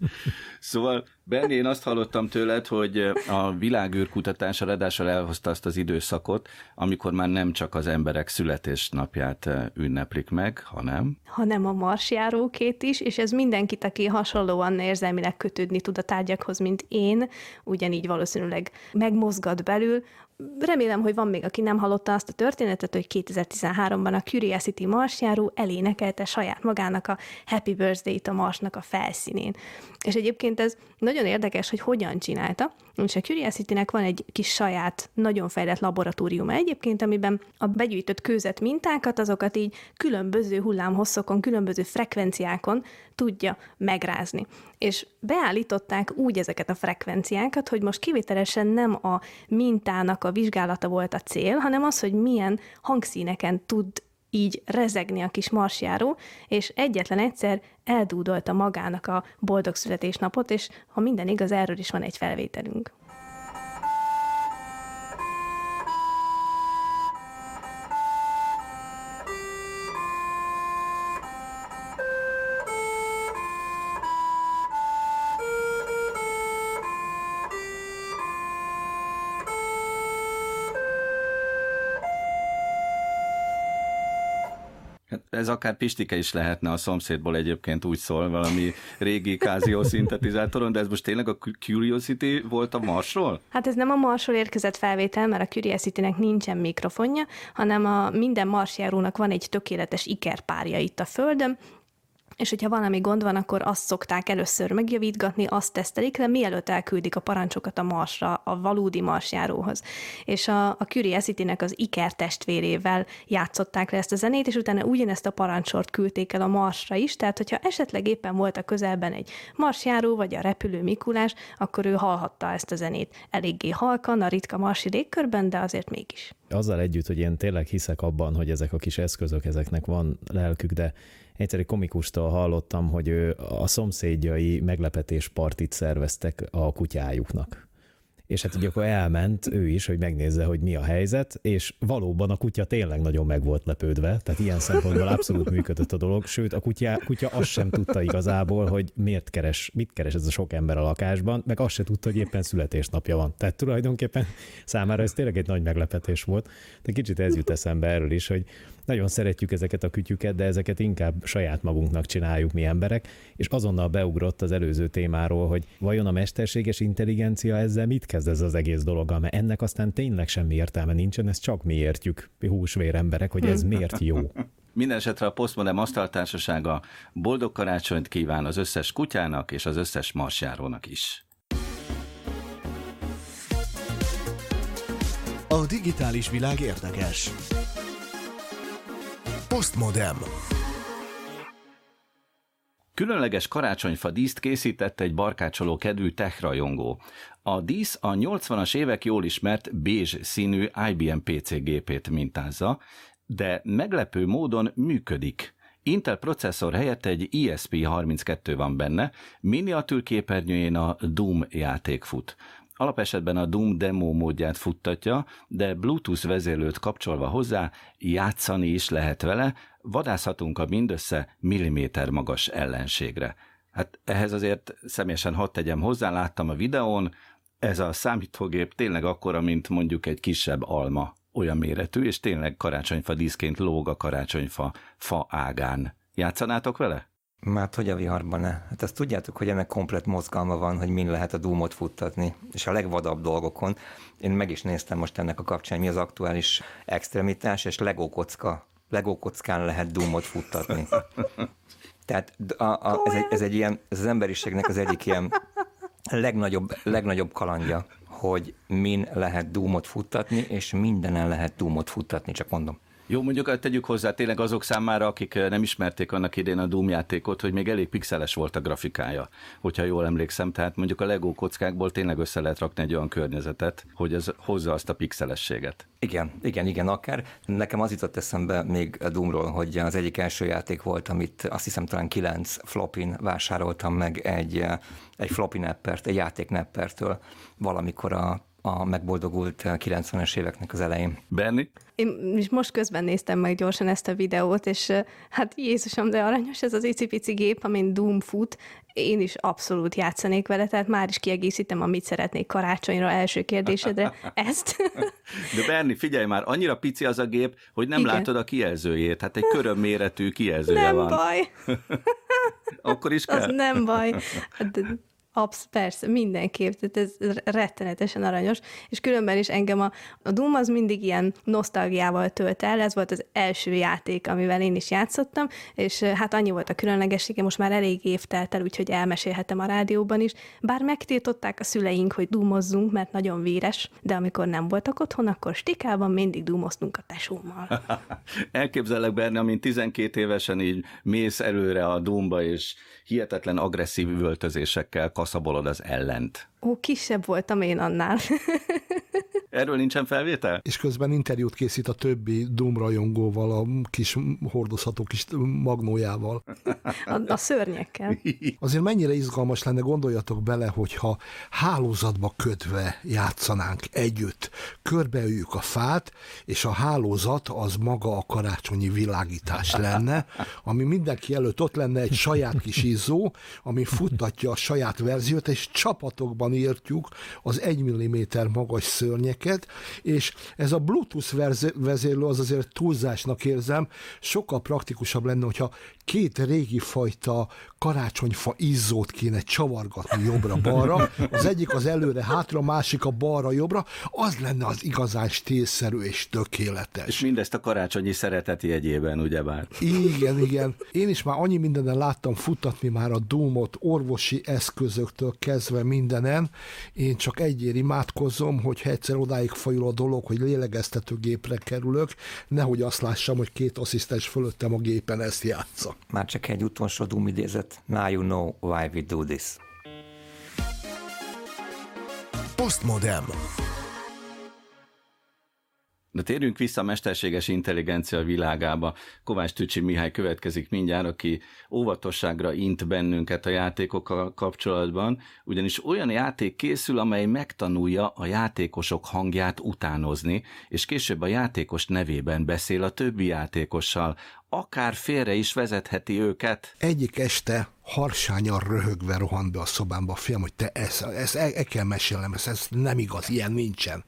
Szóval Benni, én azt hallottam tőled, hogy a világűr kutatása ráadásul elhozta azt az időszakot, amikor már nem csak az emberek születésnapját ünneplik meg, hanem... Hanem a marsjárókét is, és ez mindenkit, aki hasonlóan érzelmileg kötődni tud a tárgyakhoz, mint én, ugyanígy valószínűleg megmozgat belül, Remélem, hogy van még, aki nem hallotta azt a történetet, hogy 2013-ban a Curiosity marsjáró elénekelte saját magának a Happy Birthday-t a Marsnak a felszínén. És egyébként ez nagyon érdekes, hogy hogyan csinálta. És a Curiosity-nek van egy kis saját, nagyon fejlett laboratóriuma egyébként, amiben a begyűjtött kőzet mintákat, azokat így különböző hullámhosszokon, különböző frekvenciákon tudja megrázni. És beállították úgy ezeket a frekvenciákat, hogy most kivételesen nem a mintának a vizsgálata volt a cél, hanem az, hogy milyen hangszíneken tud így rezegni a kis marsjáró, és egyetlen egyszer eldúdolta magának a boldog születésnapot, és ha minden igaz, erről is van egy felvételünk. Hát ez akár Pistike is lehetne a szomszédból egyébként úgy szól, valami régi Casio szintetizátoron, de ez most tényleg a Curiosity volt a Marsról? Hát ez nem a Marsról érkezett felvétel, mert a Curiosity-nek nincsen mikrofonja, hanem a minden marsjárónak van egy tökéletes ikerpárja itt a Földön, és hogyha valami gond van, akkor azt szokták először megjavítgatni, azt tesztelik le, mielőtt elküldik a parancsokat a Marsra, a valódi Marsjáróhoz. És a, a Curiosity-nek az Iker testvérével játszották le ezt a zenét, és utána ugyanezt a parancsort küldték el a Marsra is, tehát hogyha esetleg éppen volt a közelben egy Marsjáró, vagy a repülő Mikulás, akkor ő hallhatta ezt a zenét. Eléggé halkan, a ritka marsi légkörben, de azért mégis. Azzal együtt, hogy én tényleg hiszek abban, hogy ezek a kis eszközök, ezeknek van lelkük, de egyszer egy komikustól hallottam, hogy ő a szomszédjai meglepetéspartit szerveztek a kutyájuknak. És hát ugye akkor elment ő is, hogy megnézze, hogy mi a helyzet, és valóban a kutya tényleg nagyon meg volt lepődve, tehát ilyen szempontból abszolút működött a dolog, sőt a kutya, kutya azt sem tudta igazából, hogy miért keres, mit keres ez a sok ember a lakásban, meg azt se tudta, hogy éppen születésnapja van. Tehát tulajdonképpen számára ez tényleg egy nagy meglepetés volt, de kicsit ez jut eszembe erről is, hogy nagyon szeretjük ezeket a kütyüket, de ezeket inkább saját magunknak csináljuk mi emberek, és azonnal beugrott az előző témáról, hogy vajon a mesterséges intelligencia ezzel mit kezd ez az egész dologgal, mert ennek aztán tényleg semmi értelme nincsen, ez csak mi értjük, mi húsvér emberek, hogy ez miért jó. Minden esetre a Postmodern Asztaltársasága boldog karácsonyt kíván az összes kutyának és az összes marsjárónak is. A digitális világ érdekes. Postmodem. Különleges karácsonyfa díszt készített egy barkácsoló kedvű tech rajongó. A dísz a 80-as évek jól ismert bézs színű IBM PC gépét mintázza, de meglepő módon működik. Intel processzor helyett egy ESP32 van benne, miniatűr képernyőjén a Doom játék fut. Alapesetben a Doom demo módját futtatja, de Bluetooth vezérlőt kapcsolva hozzá játszani is lehet vele, vadászhatunk a mindössze milliméter magas ellenségre. Hát ehhez azért személyesen hadd tegyem hozzá, láttam a videón, ez a számítógép tényleg akkora, mint mondjuk egy kisebb alma, olyan méretű, és tényleg karácsonyfa díszként lóg a karácsonyfa fa ágán. Játszanátok vele? Már hogy a viharban ne? Hát ezt tudjátok, hogy ennek komplet mozgalma van, hogy min lehet a Doomot futtatni, és a legvadabb dolgokon. Én meg is néztem most ennek a kapcsán, mi az aktuális extremitás, és Lego kocka. Lego kockán lehet Doomot futtatni. Tehát a, a, ez, egy, ez egy ilyen, ez az emberiségnek az egyik ilyen legnagyobb, legnagyobb kalandja, hogy min lehet Doomot futtatni, és mindenen lehet Doomot futtatni, csak mondom. Jó, mondjuk tegyük hozzá tényleg azok számára, akik eh, nem ismerték annak idén a Doom játékot, hogy még elég pixeles volt a grafikája, hogyha jól emlékszem. Tehát mondjuk a Lego kockákból tényleg össze lehet rakni egy olyan környezetet, hogy ez hozza azt a pixelességet. Igen, igen, igen, akár. Nekem az jutott eszembe még a Doomról, hogy az egyik első játék volt, amit azt hiszem talán kilenc flopin vásároltam meg egy, eh, egy floppy neppert, egy játék neppertől valamikor a a megboldogult 90-es éveknek az elején. Benni? Én is most közben néztem meg gyorsan ezt a videót, és hát Jézusom, de aranyos ez az icipici gép, amin Doom fut, én is abszolút játszanék vele, tehát már is kiegészítem, amit szeretnék karácsonyra első kérdésedre, ezt. De Berni, figyelj már, annyira pici az a gép, hogy nem Igen. látod a kijelzőjét, hát egy körömméretű kijelzője nem van. Nem baj. Akkor is kell? Az nem baj. Hát, Absz, persze, mindenképp, tehát ez rettenetesen aranyos, és különben is engem a, a Doom az mindig ilyen nosztalgiával tölt el, ez volt az első játék, amivel én is játszottam, és hát annyi volt a különlegessége, most már elég év telt el, úgyhogy elmesélhetem a rádióban is, bár megtiltották a szüleink, hogy dúmozzunk, mert nagyon véres, de amikor nem voltak otthon, akkor stikában mindig dúmoztunk a tesómmal. Elképzelek, Berni, amint 12 évesen így mész előre a Doomba, és hihetetlen agresszív üvöltözésekkel kaszabolod az ellent. Ó, kisebb voltam én annál. Erről nincsen felvétel? És közben interjút készít a többi Doom rajongóval, a kis hordozható kis magnójával. A, a szörnyekkel. Azért mennyire izgalmas lenne, gondoljatok bele, hogyha hálózatba kötve játszanánk együtt. Körbeüljük a fát, és a hálózat az maga a karácsonyi világítás lenne, ami mindenki előtt ott lenne egy saját kis izzó, ami futtatja a saját verziót, és csapatokban írtjuk az egy milliméter magas szörnyeket, és ez a Bluetooth vezérlő az azért túlzásnak érzem, sokkal praktikusabb lenne, hogyha két régi fajta karácsonyfa izzót kéne csavargatni jobbra-balra, az egyik az előre hátra, a másik a balra-jobbra, az lenne az igazán stílszerű és tökéletes. És mindezt a karácsonyi szereteti jegyében, ugyebár. Igen, igen. Én is már annyi mindenen láttam futtatni már a Doomot, orvosi eszközöktől kezdve mindenen. Én csak egyért imádkozom, hogy egyszer odáig fajul a dolog, hogy lélegeztetőgépre kerülök, nehogy azt lássam, hogy két asszisztens fölöttem a gépen ezt játsza. Már csak egy utolsó Doom idézet. Now you know why we do this. Postmodem. De térjünk vissza a mesterséges intelligencia világába. Kovács Tücsi Mihály következik mindjárt, aki óvatosságra int bennünket a játékokkal kapcsolatban, ugyanis olyan játék készül, amely megtanulja a játékosok hangját utánozni, és később a játékos nevében beszél a többi játékossal, akár félre is vezetheti őket. Egyik este harsányan röhögve rohant be a szobámba a film, hogy te ezt, ezt el, el kell mesélnem, ez, ez nem igaz, ilyen nincsen.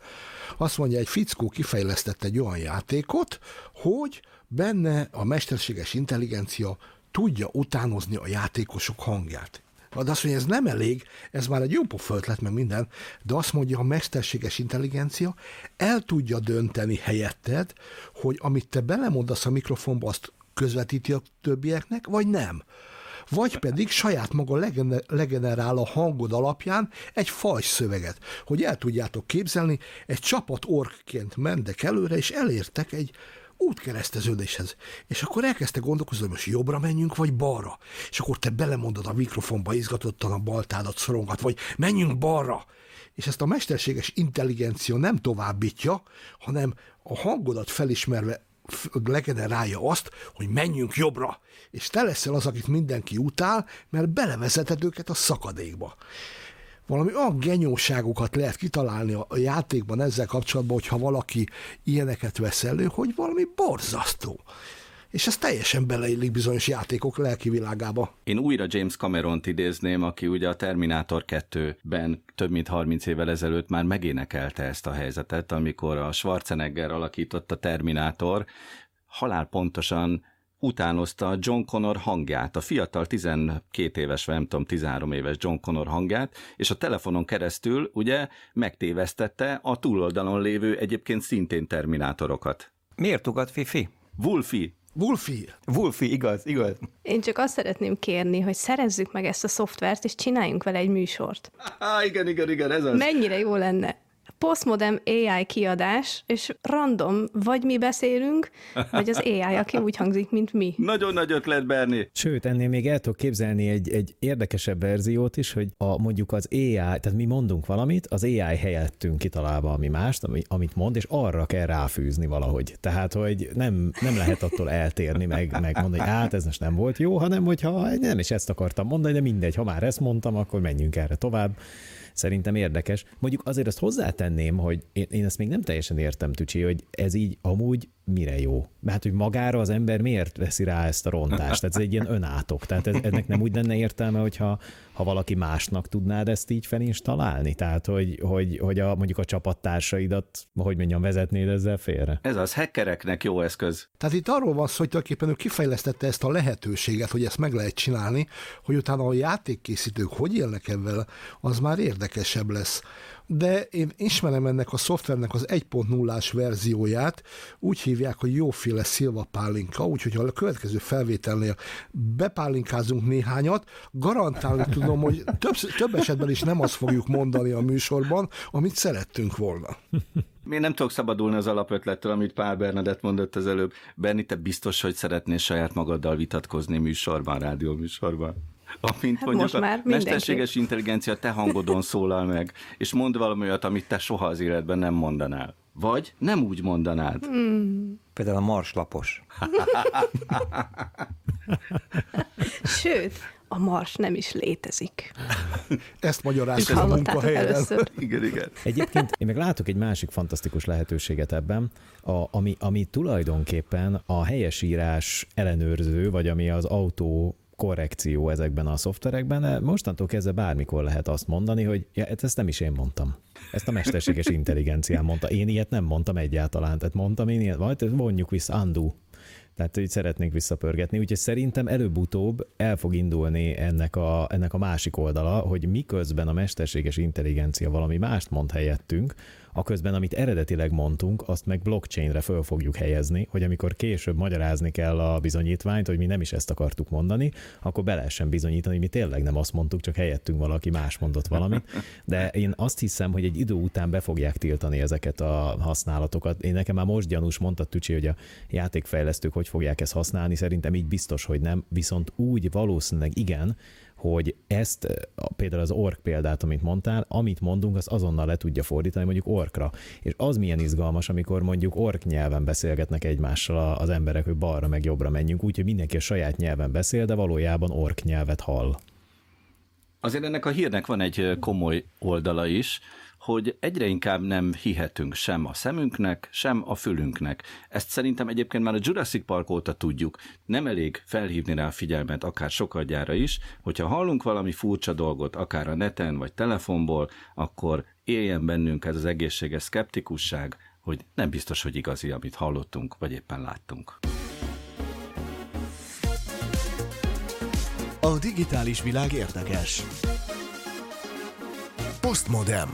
Azt mondja, egy fickó kifejlesztett egy olyan játékot, hogy benne a mesterséges intelligencia tudja utánozni a játékosok hangját. De azt mondja, ez nem elég, ez már egy jó ötlet, meg minden, de azt mondja, a mesterséges intelligencia el tudja dönteni helyetted, hogy amit te belemondasz a mikrofonba, azt közvetíti a többieknek, vagy nem vagy pedig saját maga legenerál a hangod alapján egy fajs szöveget, hogy el tudjátok képzelni, egy csapat orkként mentek előre, és elértek egy útkereszteződéshez. És akkor elkezdte gondolkozni, hogy most jobbra menjünk, vagy balra. És akkor te belemondod a mikrofonba izgatottan a baltádat szorongat, vagy menjünk balra. És ezt a mesterséges intelligencia nem továbbítja, hanem a hangodat felismerve legenerálja azt, hogy menjünk jobbra, és te leszel az, akit mindenki utál, mert belevezeted őket a szakadékba. Valami olyan genyóságokat lehet kitalálni a játékban ezzel kapcsolatban, hogyha valaki ilyeneket vesz elő, hogy valami borzasztó és ez teljesen beleillik bizonyos játékok lelki világába. Én újra James Cameron-t idézném, aki ugye a Terminator 2-ben több mint 30 évvel ezelőtt már megénekelte ezt a helyzetet, amikor a Schwarzenegger alakította Terminátor, halál pontosan utánozta John Connor hangját, a fiatal 12 éves, vagy nem tudom, 13 éves John Connor hangját, és a telefonon keresztül ugye megtévesztette a túloldalon lévő egyébként szintén terminátorokat. Miért ugat Fifi? Wolfie, Wolfie. Wolfie, igaz, igaz. Én csak azt szeretném kérni, hogy szerezzük meg ezt a szoftvert, és csináljunk vele egy műsort. Ah, igen, igen, igen, ez az. Mennyire jó lenne postmodern AI kiadás, és random, vagy mi beszélünk, vagy az AI, aki úgy hangzik, mint mi. Nagyon nagy ötlet, Berni. Sőt, ennél még el tudok képzelni egy, egy érdekesebb verziót is, hogy a, mondjuk az AI, tehát mi mondunk valamit, az AI helyettünk kitalálva ami mást, ami, amit mond, és arra kell ráfűzni valahogy. Tehát, hogy nem, nem lehet attól eltérni, meg, meg mondani, hogy hát ez most nem volt jó, hanem hogyha nem is ezt akartam mondani, de mindegy, ha már ezt mondtam, akkor menjünk erre tovább szerintem érdekes. Mondjuk azért azt hozzátenném, hogy én, én ezt még nem teljesen értem, Tücsi, hogy ez így amúgy mire jó? Hát, hogy magára az ember miért veszi rá ezt a rontást? Tehát ez egy ilyen önátok. Tehát ez, ennek nem úgy lenne értelme, hogyha ha valaki másnak tudnád ezt így találni? Tehát, hogy, hogy, hogy a, mondjuk a csapattársaidat, hogy mondjam, vezetnéd ezzel félre? Ez az hackereknek jó eszköz. Tehát itt arról van szó, hogy tulajdonképpen ő kifejlesztette ezt a lehetőséget, hogy ezt meg lehet csinálni, hogy utána a játékkészítők hogy élnek ebben, az már érdekesebb lesz de én ismerem ennek a szoftvernek az 1.0-ás verzióját, úgy hívják, hogy jóféle szilva pálinka, úgyhogy ha a következő felvételnél bepálinkázunk néhányat, garantálni tudom, hogy több, több esetben is nem azt fogjuk mondani a műsorban, amit szerettünk volna. Én nem tudok szabadulni az alapötlettől, amit Pál Bernadett mondott az előbb. Berni, te biztos, hogy szeretnél saját magaddal vitatkozni műsorban, rádió műsorban? Amint hát mondjuk a már mesterséges intelligencia te hangodon szólal meg, és mond valami olyat, amit te soha az életben nem mondanál. Vagy nem úgy mondanád. Hmm. Például a marslapos. Sőt, a mars nem is létezik. Ezt magyarázom a munkahelyen. Igen, igen. Egyébként én meg látok egy másik fantasztikus lehetőséget ebben, a, ami, ami tulajdonképpen a helyesírás ellenőrző, vagy ami az autó korrekció ezekben a szoftverekben, mostantól kezdve bármikor lehet azt mondani, hogy ja, hát ezt nem is én mondtam. Ezt a mesterséges intelligencián mondta. Én ilyet nem mondtam egyáltalán. Tehát mondtam én ilyet, majd vonjuk vissza, undo. Tehát, hogy szeretnénk visszapörgetni, úgyhogy szerintem előbb-utóbb el fog indulni ennek a, ennek a másik oldala, hogy miközben a mesterséges intelligencia valami mást mond helyettünk, aközben amit eredetileg mondtunk, azt meg blockchainre föl fogjuk helyezni, hogy amikor később magyarázni kell a bizonyítványt, hogy mi nem is ezt akartuk mondani, akkor be lehessen bizonyítani, hogy mi tényleg nem azt mondtuk, csak helyettünk valaki más mondott valamit. De én azt hiszem, hogy egy idő után be fogják tiltani ezeket a használatokat. Én nekem már most gyanús mondta Tücsi, hogy a játékfejlesztők hogy fogják ezt használni, szerintem így biztos, hogy nem, viszont úgy valószínűleg igen, hogy ezt, például az ork példát, amit mondtál, amit mondunk, az azonnal le tudja fordítani mondjuk orkra. És az milyen izgalmas, amikor mondjuk ork nyelven beszélgetnek egymással az emberek, hogy balra meg jobbra menjünk, úgyhogy mindenki a saját nyelven beszél, de valójában ork nyelvet hall. Azért ennek a hírnek van egy komoly oldala is, hogy egyre inkább nem hihetünk sem a szemünknek, sem a fülünknek. Ezt szerintem egyébként már a Jurassic Park óta tudjuk. Nem elég felhívni rá a figyelmet akár sokadjára is, hogyha hallunk valami furcsa dolgot, akár a neten vagy telefonból, akkor éljen bennünk ez az egészséges szkeptikusság, hogy nem biztos, hogy igazi, amit hallottunk, vagy éppen láttunk. A digitális világ érdekes. Postmodem.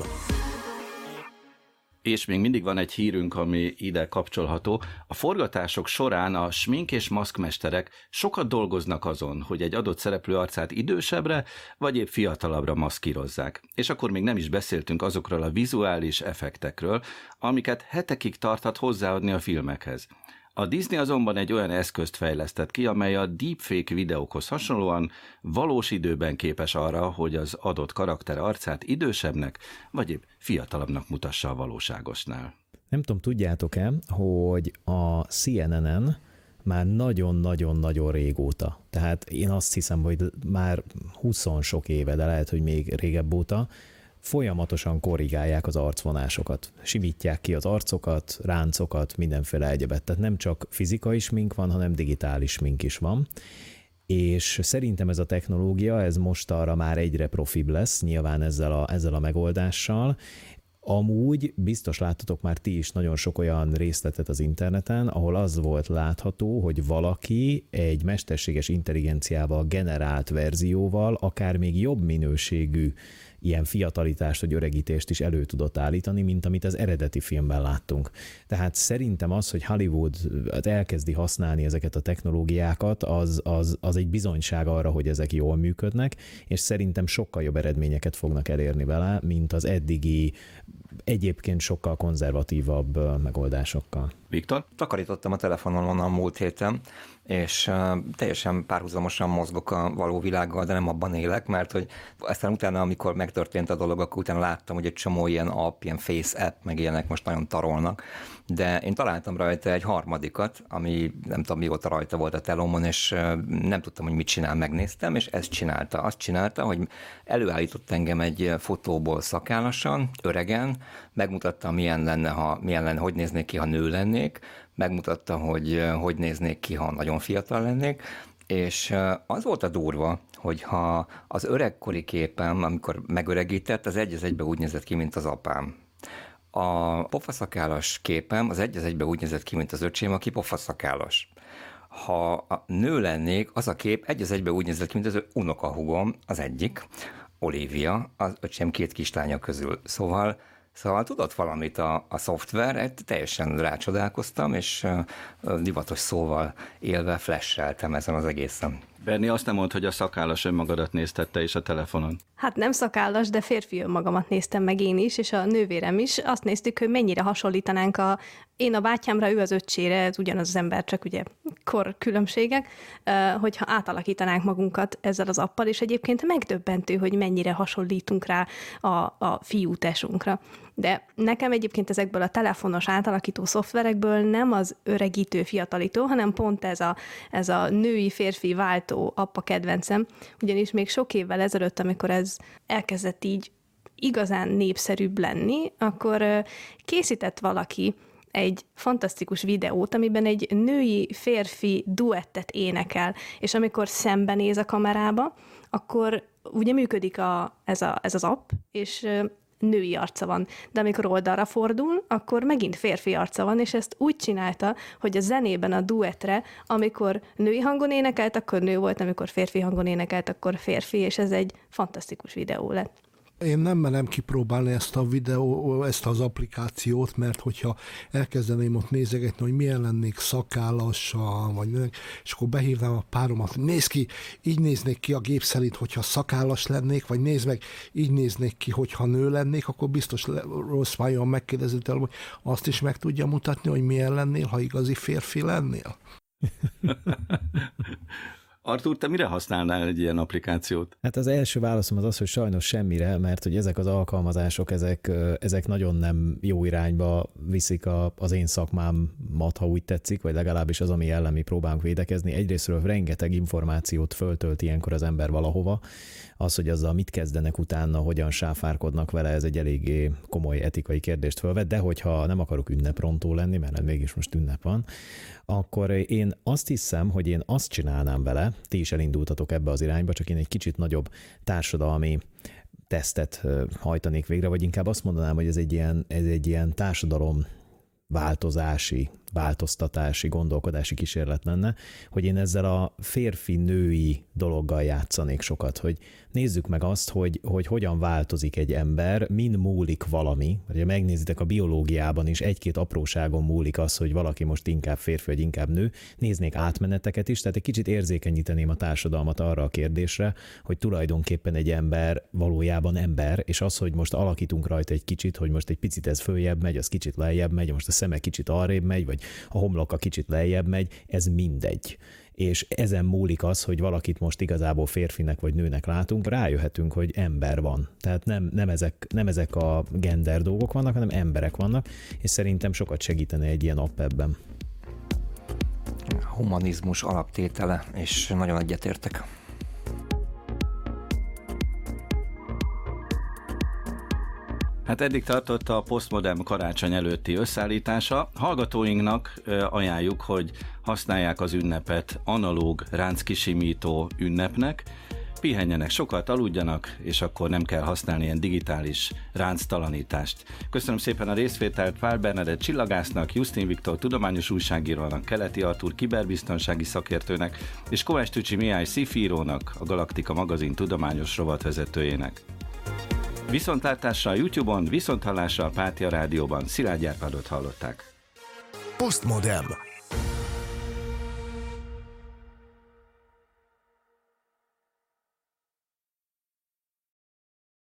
És még mindig van egy hírünk, ami ide kapcsolható. A forgatások során a smink és maszkmesterek sokat dolgoznak azon, hogy egy adott szereplő arcát idősebbre, vagy épp fiatalabbra maszkírozzák. És akkor még nem is beszéltünk azokról a vizuális effektekről, amiket hetekig tarthat hozzáadni a filmekhez. A Disney azonban egy olyan eszközt fejlesztett ki, amely a deepfake videókhoz hasonlóan valós időben képes arra, hogy az adott karakter arcát idősebbnek, vagy épp fiatalabbnak mutassa a valóságosnál. Nem tudom, tudjátok-e, hogy a CNN-en már nagyon-nagyon-nagyon régóta, tehát én azt hiszem, hogy már 20 sok éve, de lehet, hogy még régebb óta, folyamatosan korrigálják az arcvonásokat. Simítják ki az arcokat, ráncokat, mindenféle egyebet. Tehát nem csak fizikai smink van, hanem digitális smink is van. És szerintem ez a technológia, ez most arra már egyre profibb lesz, nyilván ezzel a, ezzel a megoldással, Amúgy biztos láttatok már ti is nagyon sok olyan részletet az interneten, ahol az volt látható, hogy valaki egy mesterséges intelligenciával generált verzióval akár még jobb minőségű ilyen fiatalitást vagy öregítést is elő tudott állítani, mint amit az eredeti filmben láttunk. Tehát szerintem az, hogy Hollywood elkezdi használni ezeket a technológiákat, az, az, az egy bizonyság arra, hogy ezek jól működnek, és szerintem sokkal jobb eredményeket fognak elérni vele, mint az eddigi egyébként sokkal konzervatívabb megoldásokkal. Viktor? Takarítottam a telefonon a múlt héten, és teljesen párhuzamosan mozgok a való világgal, de nem abban élek, mert hogy aztán utána, amikor megtörtént a dolog, akkor utána láttam, hogy egy csomó ilyen app, ilyen face app, meg ilyenek most nagyon tarolnak, de én találtam rajta egy harmadikat, ami nem tudom mióta rajta volt a telomon, és nem tudtam, hogy mit csinál, megnéztem, és ezt csinálta. Azt csinálta, hogy előállított engem egy fotóból szakállasan, öregen, megmutatta, milyen lenne, ha, milyen lenne, hogy néznék ki, ha nő lennék, megmutatta, hogy hogy néznék ki, ha nagyon fiatal lennék, és az volt a durva, hogy ha az öregkori képem, amikor megöregített, az egy az egybe úgy nézett ki, mint az apám. A pofaszakállas képem az egy az egybe úgy nézett ki, mint az öcsém, aki pofaszakállas. Ha a nő lennék, az a kép egy az egybe úgy nézett ki, mint az unokahugom, az egyik, Olivia, az öcsém két kislánya közül. Szóval Szóval tudott valamit a, a szoftver, teljesen rácsodálkoztam, és divatos szóval élve flasheltem ezen az egészen. Berni azt nem mond, hogy a szakállas önmagadat néztette is a telefonon. Hát nem szakállas, de férfi önmagamat néztem meg én is, és a nővérem is. Azt néztük, hogy mennyire hasonlítanánk a én a bátyámra, ő az öccsére, ez ugyanaz az ember, csak ugye kor különbségek, hogyha átalakítanánk magunkat ezzel az appal, és egyébként megdöbbentő, hogy mennyire hasonlítunk rá a, a fiú tesunkra. De nekem egyébként ezekből a telefonos átalakító szoftverekből nem az öregítő, fiatalító, hanem pont ez a, ez a női-férfi váltó appa kedvencem, ugyanis még sok évvel ezelőtt, amikor ez elkezdett így igazán népszerűbb lenni, akkor készített valaki egy fantasztikus videót, amiben egy női-férfi duettet énekel, és amikor szembenéz a kamerába, akkor ugye működik a, ez, a, ez az app, és női arca van. De amikor oldalra fordul, akkor megint férfi arca van, és ezt úgy csinálta, hogy a zenében a duetre, amikor női hangon énekelt, akkor nő volt, amikor férfi hangon énekelt, akkor férfi, és ez egy fantasztikus videó lett. Én nem merem kipróbálni ezt a videó, ezt az applikációt, mert hogyha elkezdeném ott nézegetni, hogy milyen lennék szakállassal, vagy és akkor behívnám a páromat, hogy néz ki, így néznék ki a gép szerint, hogyha szakállas lennék, vagy nézd meg, így néznék ki, hogyha nő lennék, akkor biztos rossz vájon megkérdezi tőlem, hogy azt is meg tudja mutatni, hogy milyen lennél, ha igazi férfi lennél. Artur, te mire használnál egy ilyen applikációt? Hát az első válaszom az az, hogy sajnos semmire, mert hogy ezek az alkalmazások, ezek, ezek nagyon nem jó irányba viszik a, az én szakmámat, ha úgy tetszik, vagy legalábbis az, ami ellen mi próbálunk védekezni. Egyrésztről rengeteg információt föltölt ilyenkor az ember valahova, az, hogy azzal mit kezdenek utána, hogyan sáfárkodnak vele, ez egy eléggé komoly etikai kérdést fölvet, de hogyha nem akarok ünneprontó lenni, mert mégis most ünnep van, akkor én azt hiszem, hogy én azt csinálnám vele, ti is elindultatok ebbe az irányba, csak én egy kicsit nagyobb társadalmi tesztet hajtanék végre, vagy inkább azt mondanám, hogy ez egy ilyen, ez egy ilyen társadalom változási, változtatási, gondolkodási kísérlet lenne, hogy én ezzel a férfi-női dologgal játszanék sokat, hogy nézzük meg azt, hogy, hogy hogyan változik egy ember, min múlik valami. Ha megnézitek a biológiában is, egy-két apróságon múlik az, hogy valaki most inkább férfi vagy inkább nő. Néznék átmeneteket is, tehát egy kicsit érzékenyíteném a társadalmat arra a kérdésre, hogy tulajdonképpen egy ember valójában ember, és az, hogy most alakítunk rajta egy kicsit, hogy most egy picit ez följebb megy, az kicsit lejjebb megy, most a szeme kicsit arrébb megy, vagy a homloka kicsit lejjebb megy, ez mindegy és ezen múlik az, hogy valakit most igazából férfinek vagy nőnek látunk, rájöhetünk, hogy ember van. Tehát nem, nem, ezek, nem ezek a gender dolgok vannak, hanem emberek vannak, és szerintem sokat segítene egy ilyen app ebben. Humanizmus alaptétele, és nagyon egyetértek. Hát eddig tartott a Postmodern karácsony előtti összeállítása. Hallgatóinknak ajánljuk, hogy használják az ünnepet analóg ránckisimító ünnepnek, pihenjenek sokat, aludjanak, és akkor nem kell használni ilyen digitális ránctalanítást. Köszönöm szépen a részvételt Pál Bernadett csillagásznak, Justin Viktor tudományos újságírónak, Keleti Artur kiberbiztonsági szakértőnek, és Kovács Tücsi Mihály szifírónak, a Galaktika magazin tudományos rovatvezetőjének. Viszontlátásra a YouTube-on, viszonthallásra a Pátia Rádióban. Szilágy Árpádot hallották. Postmodem.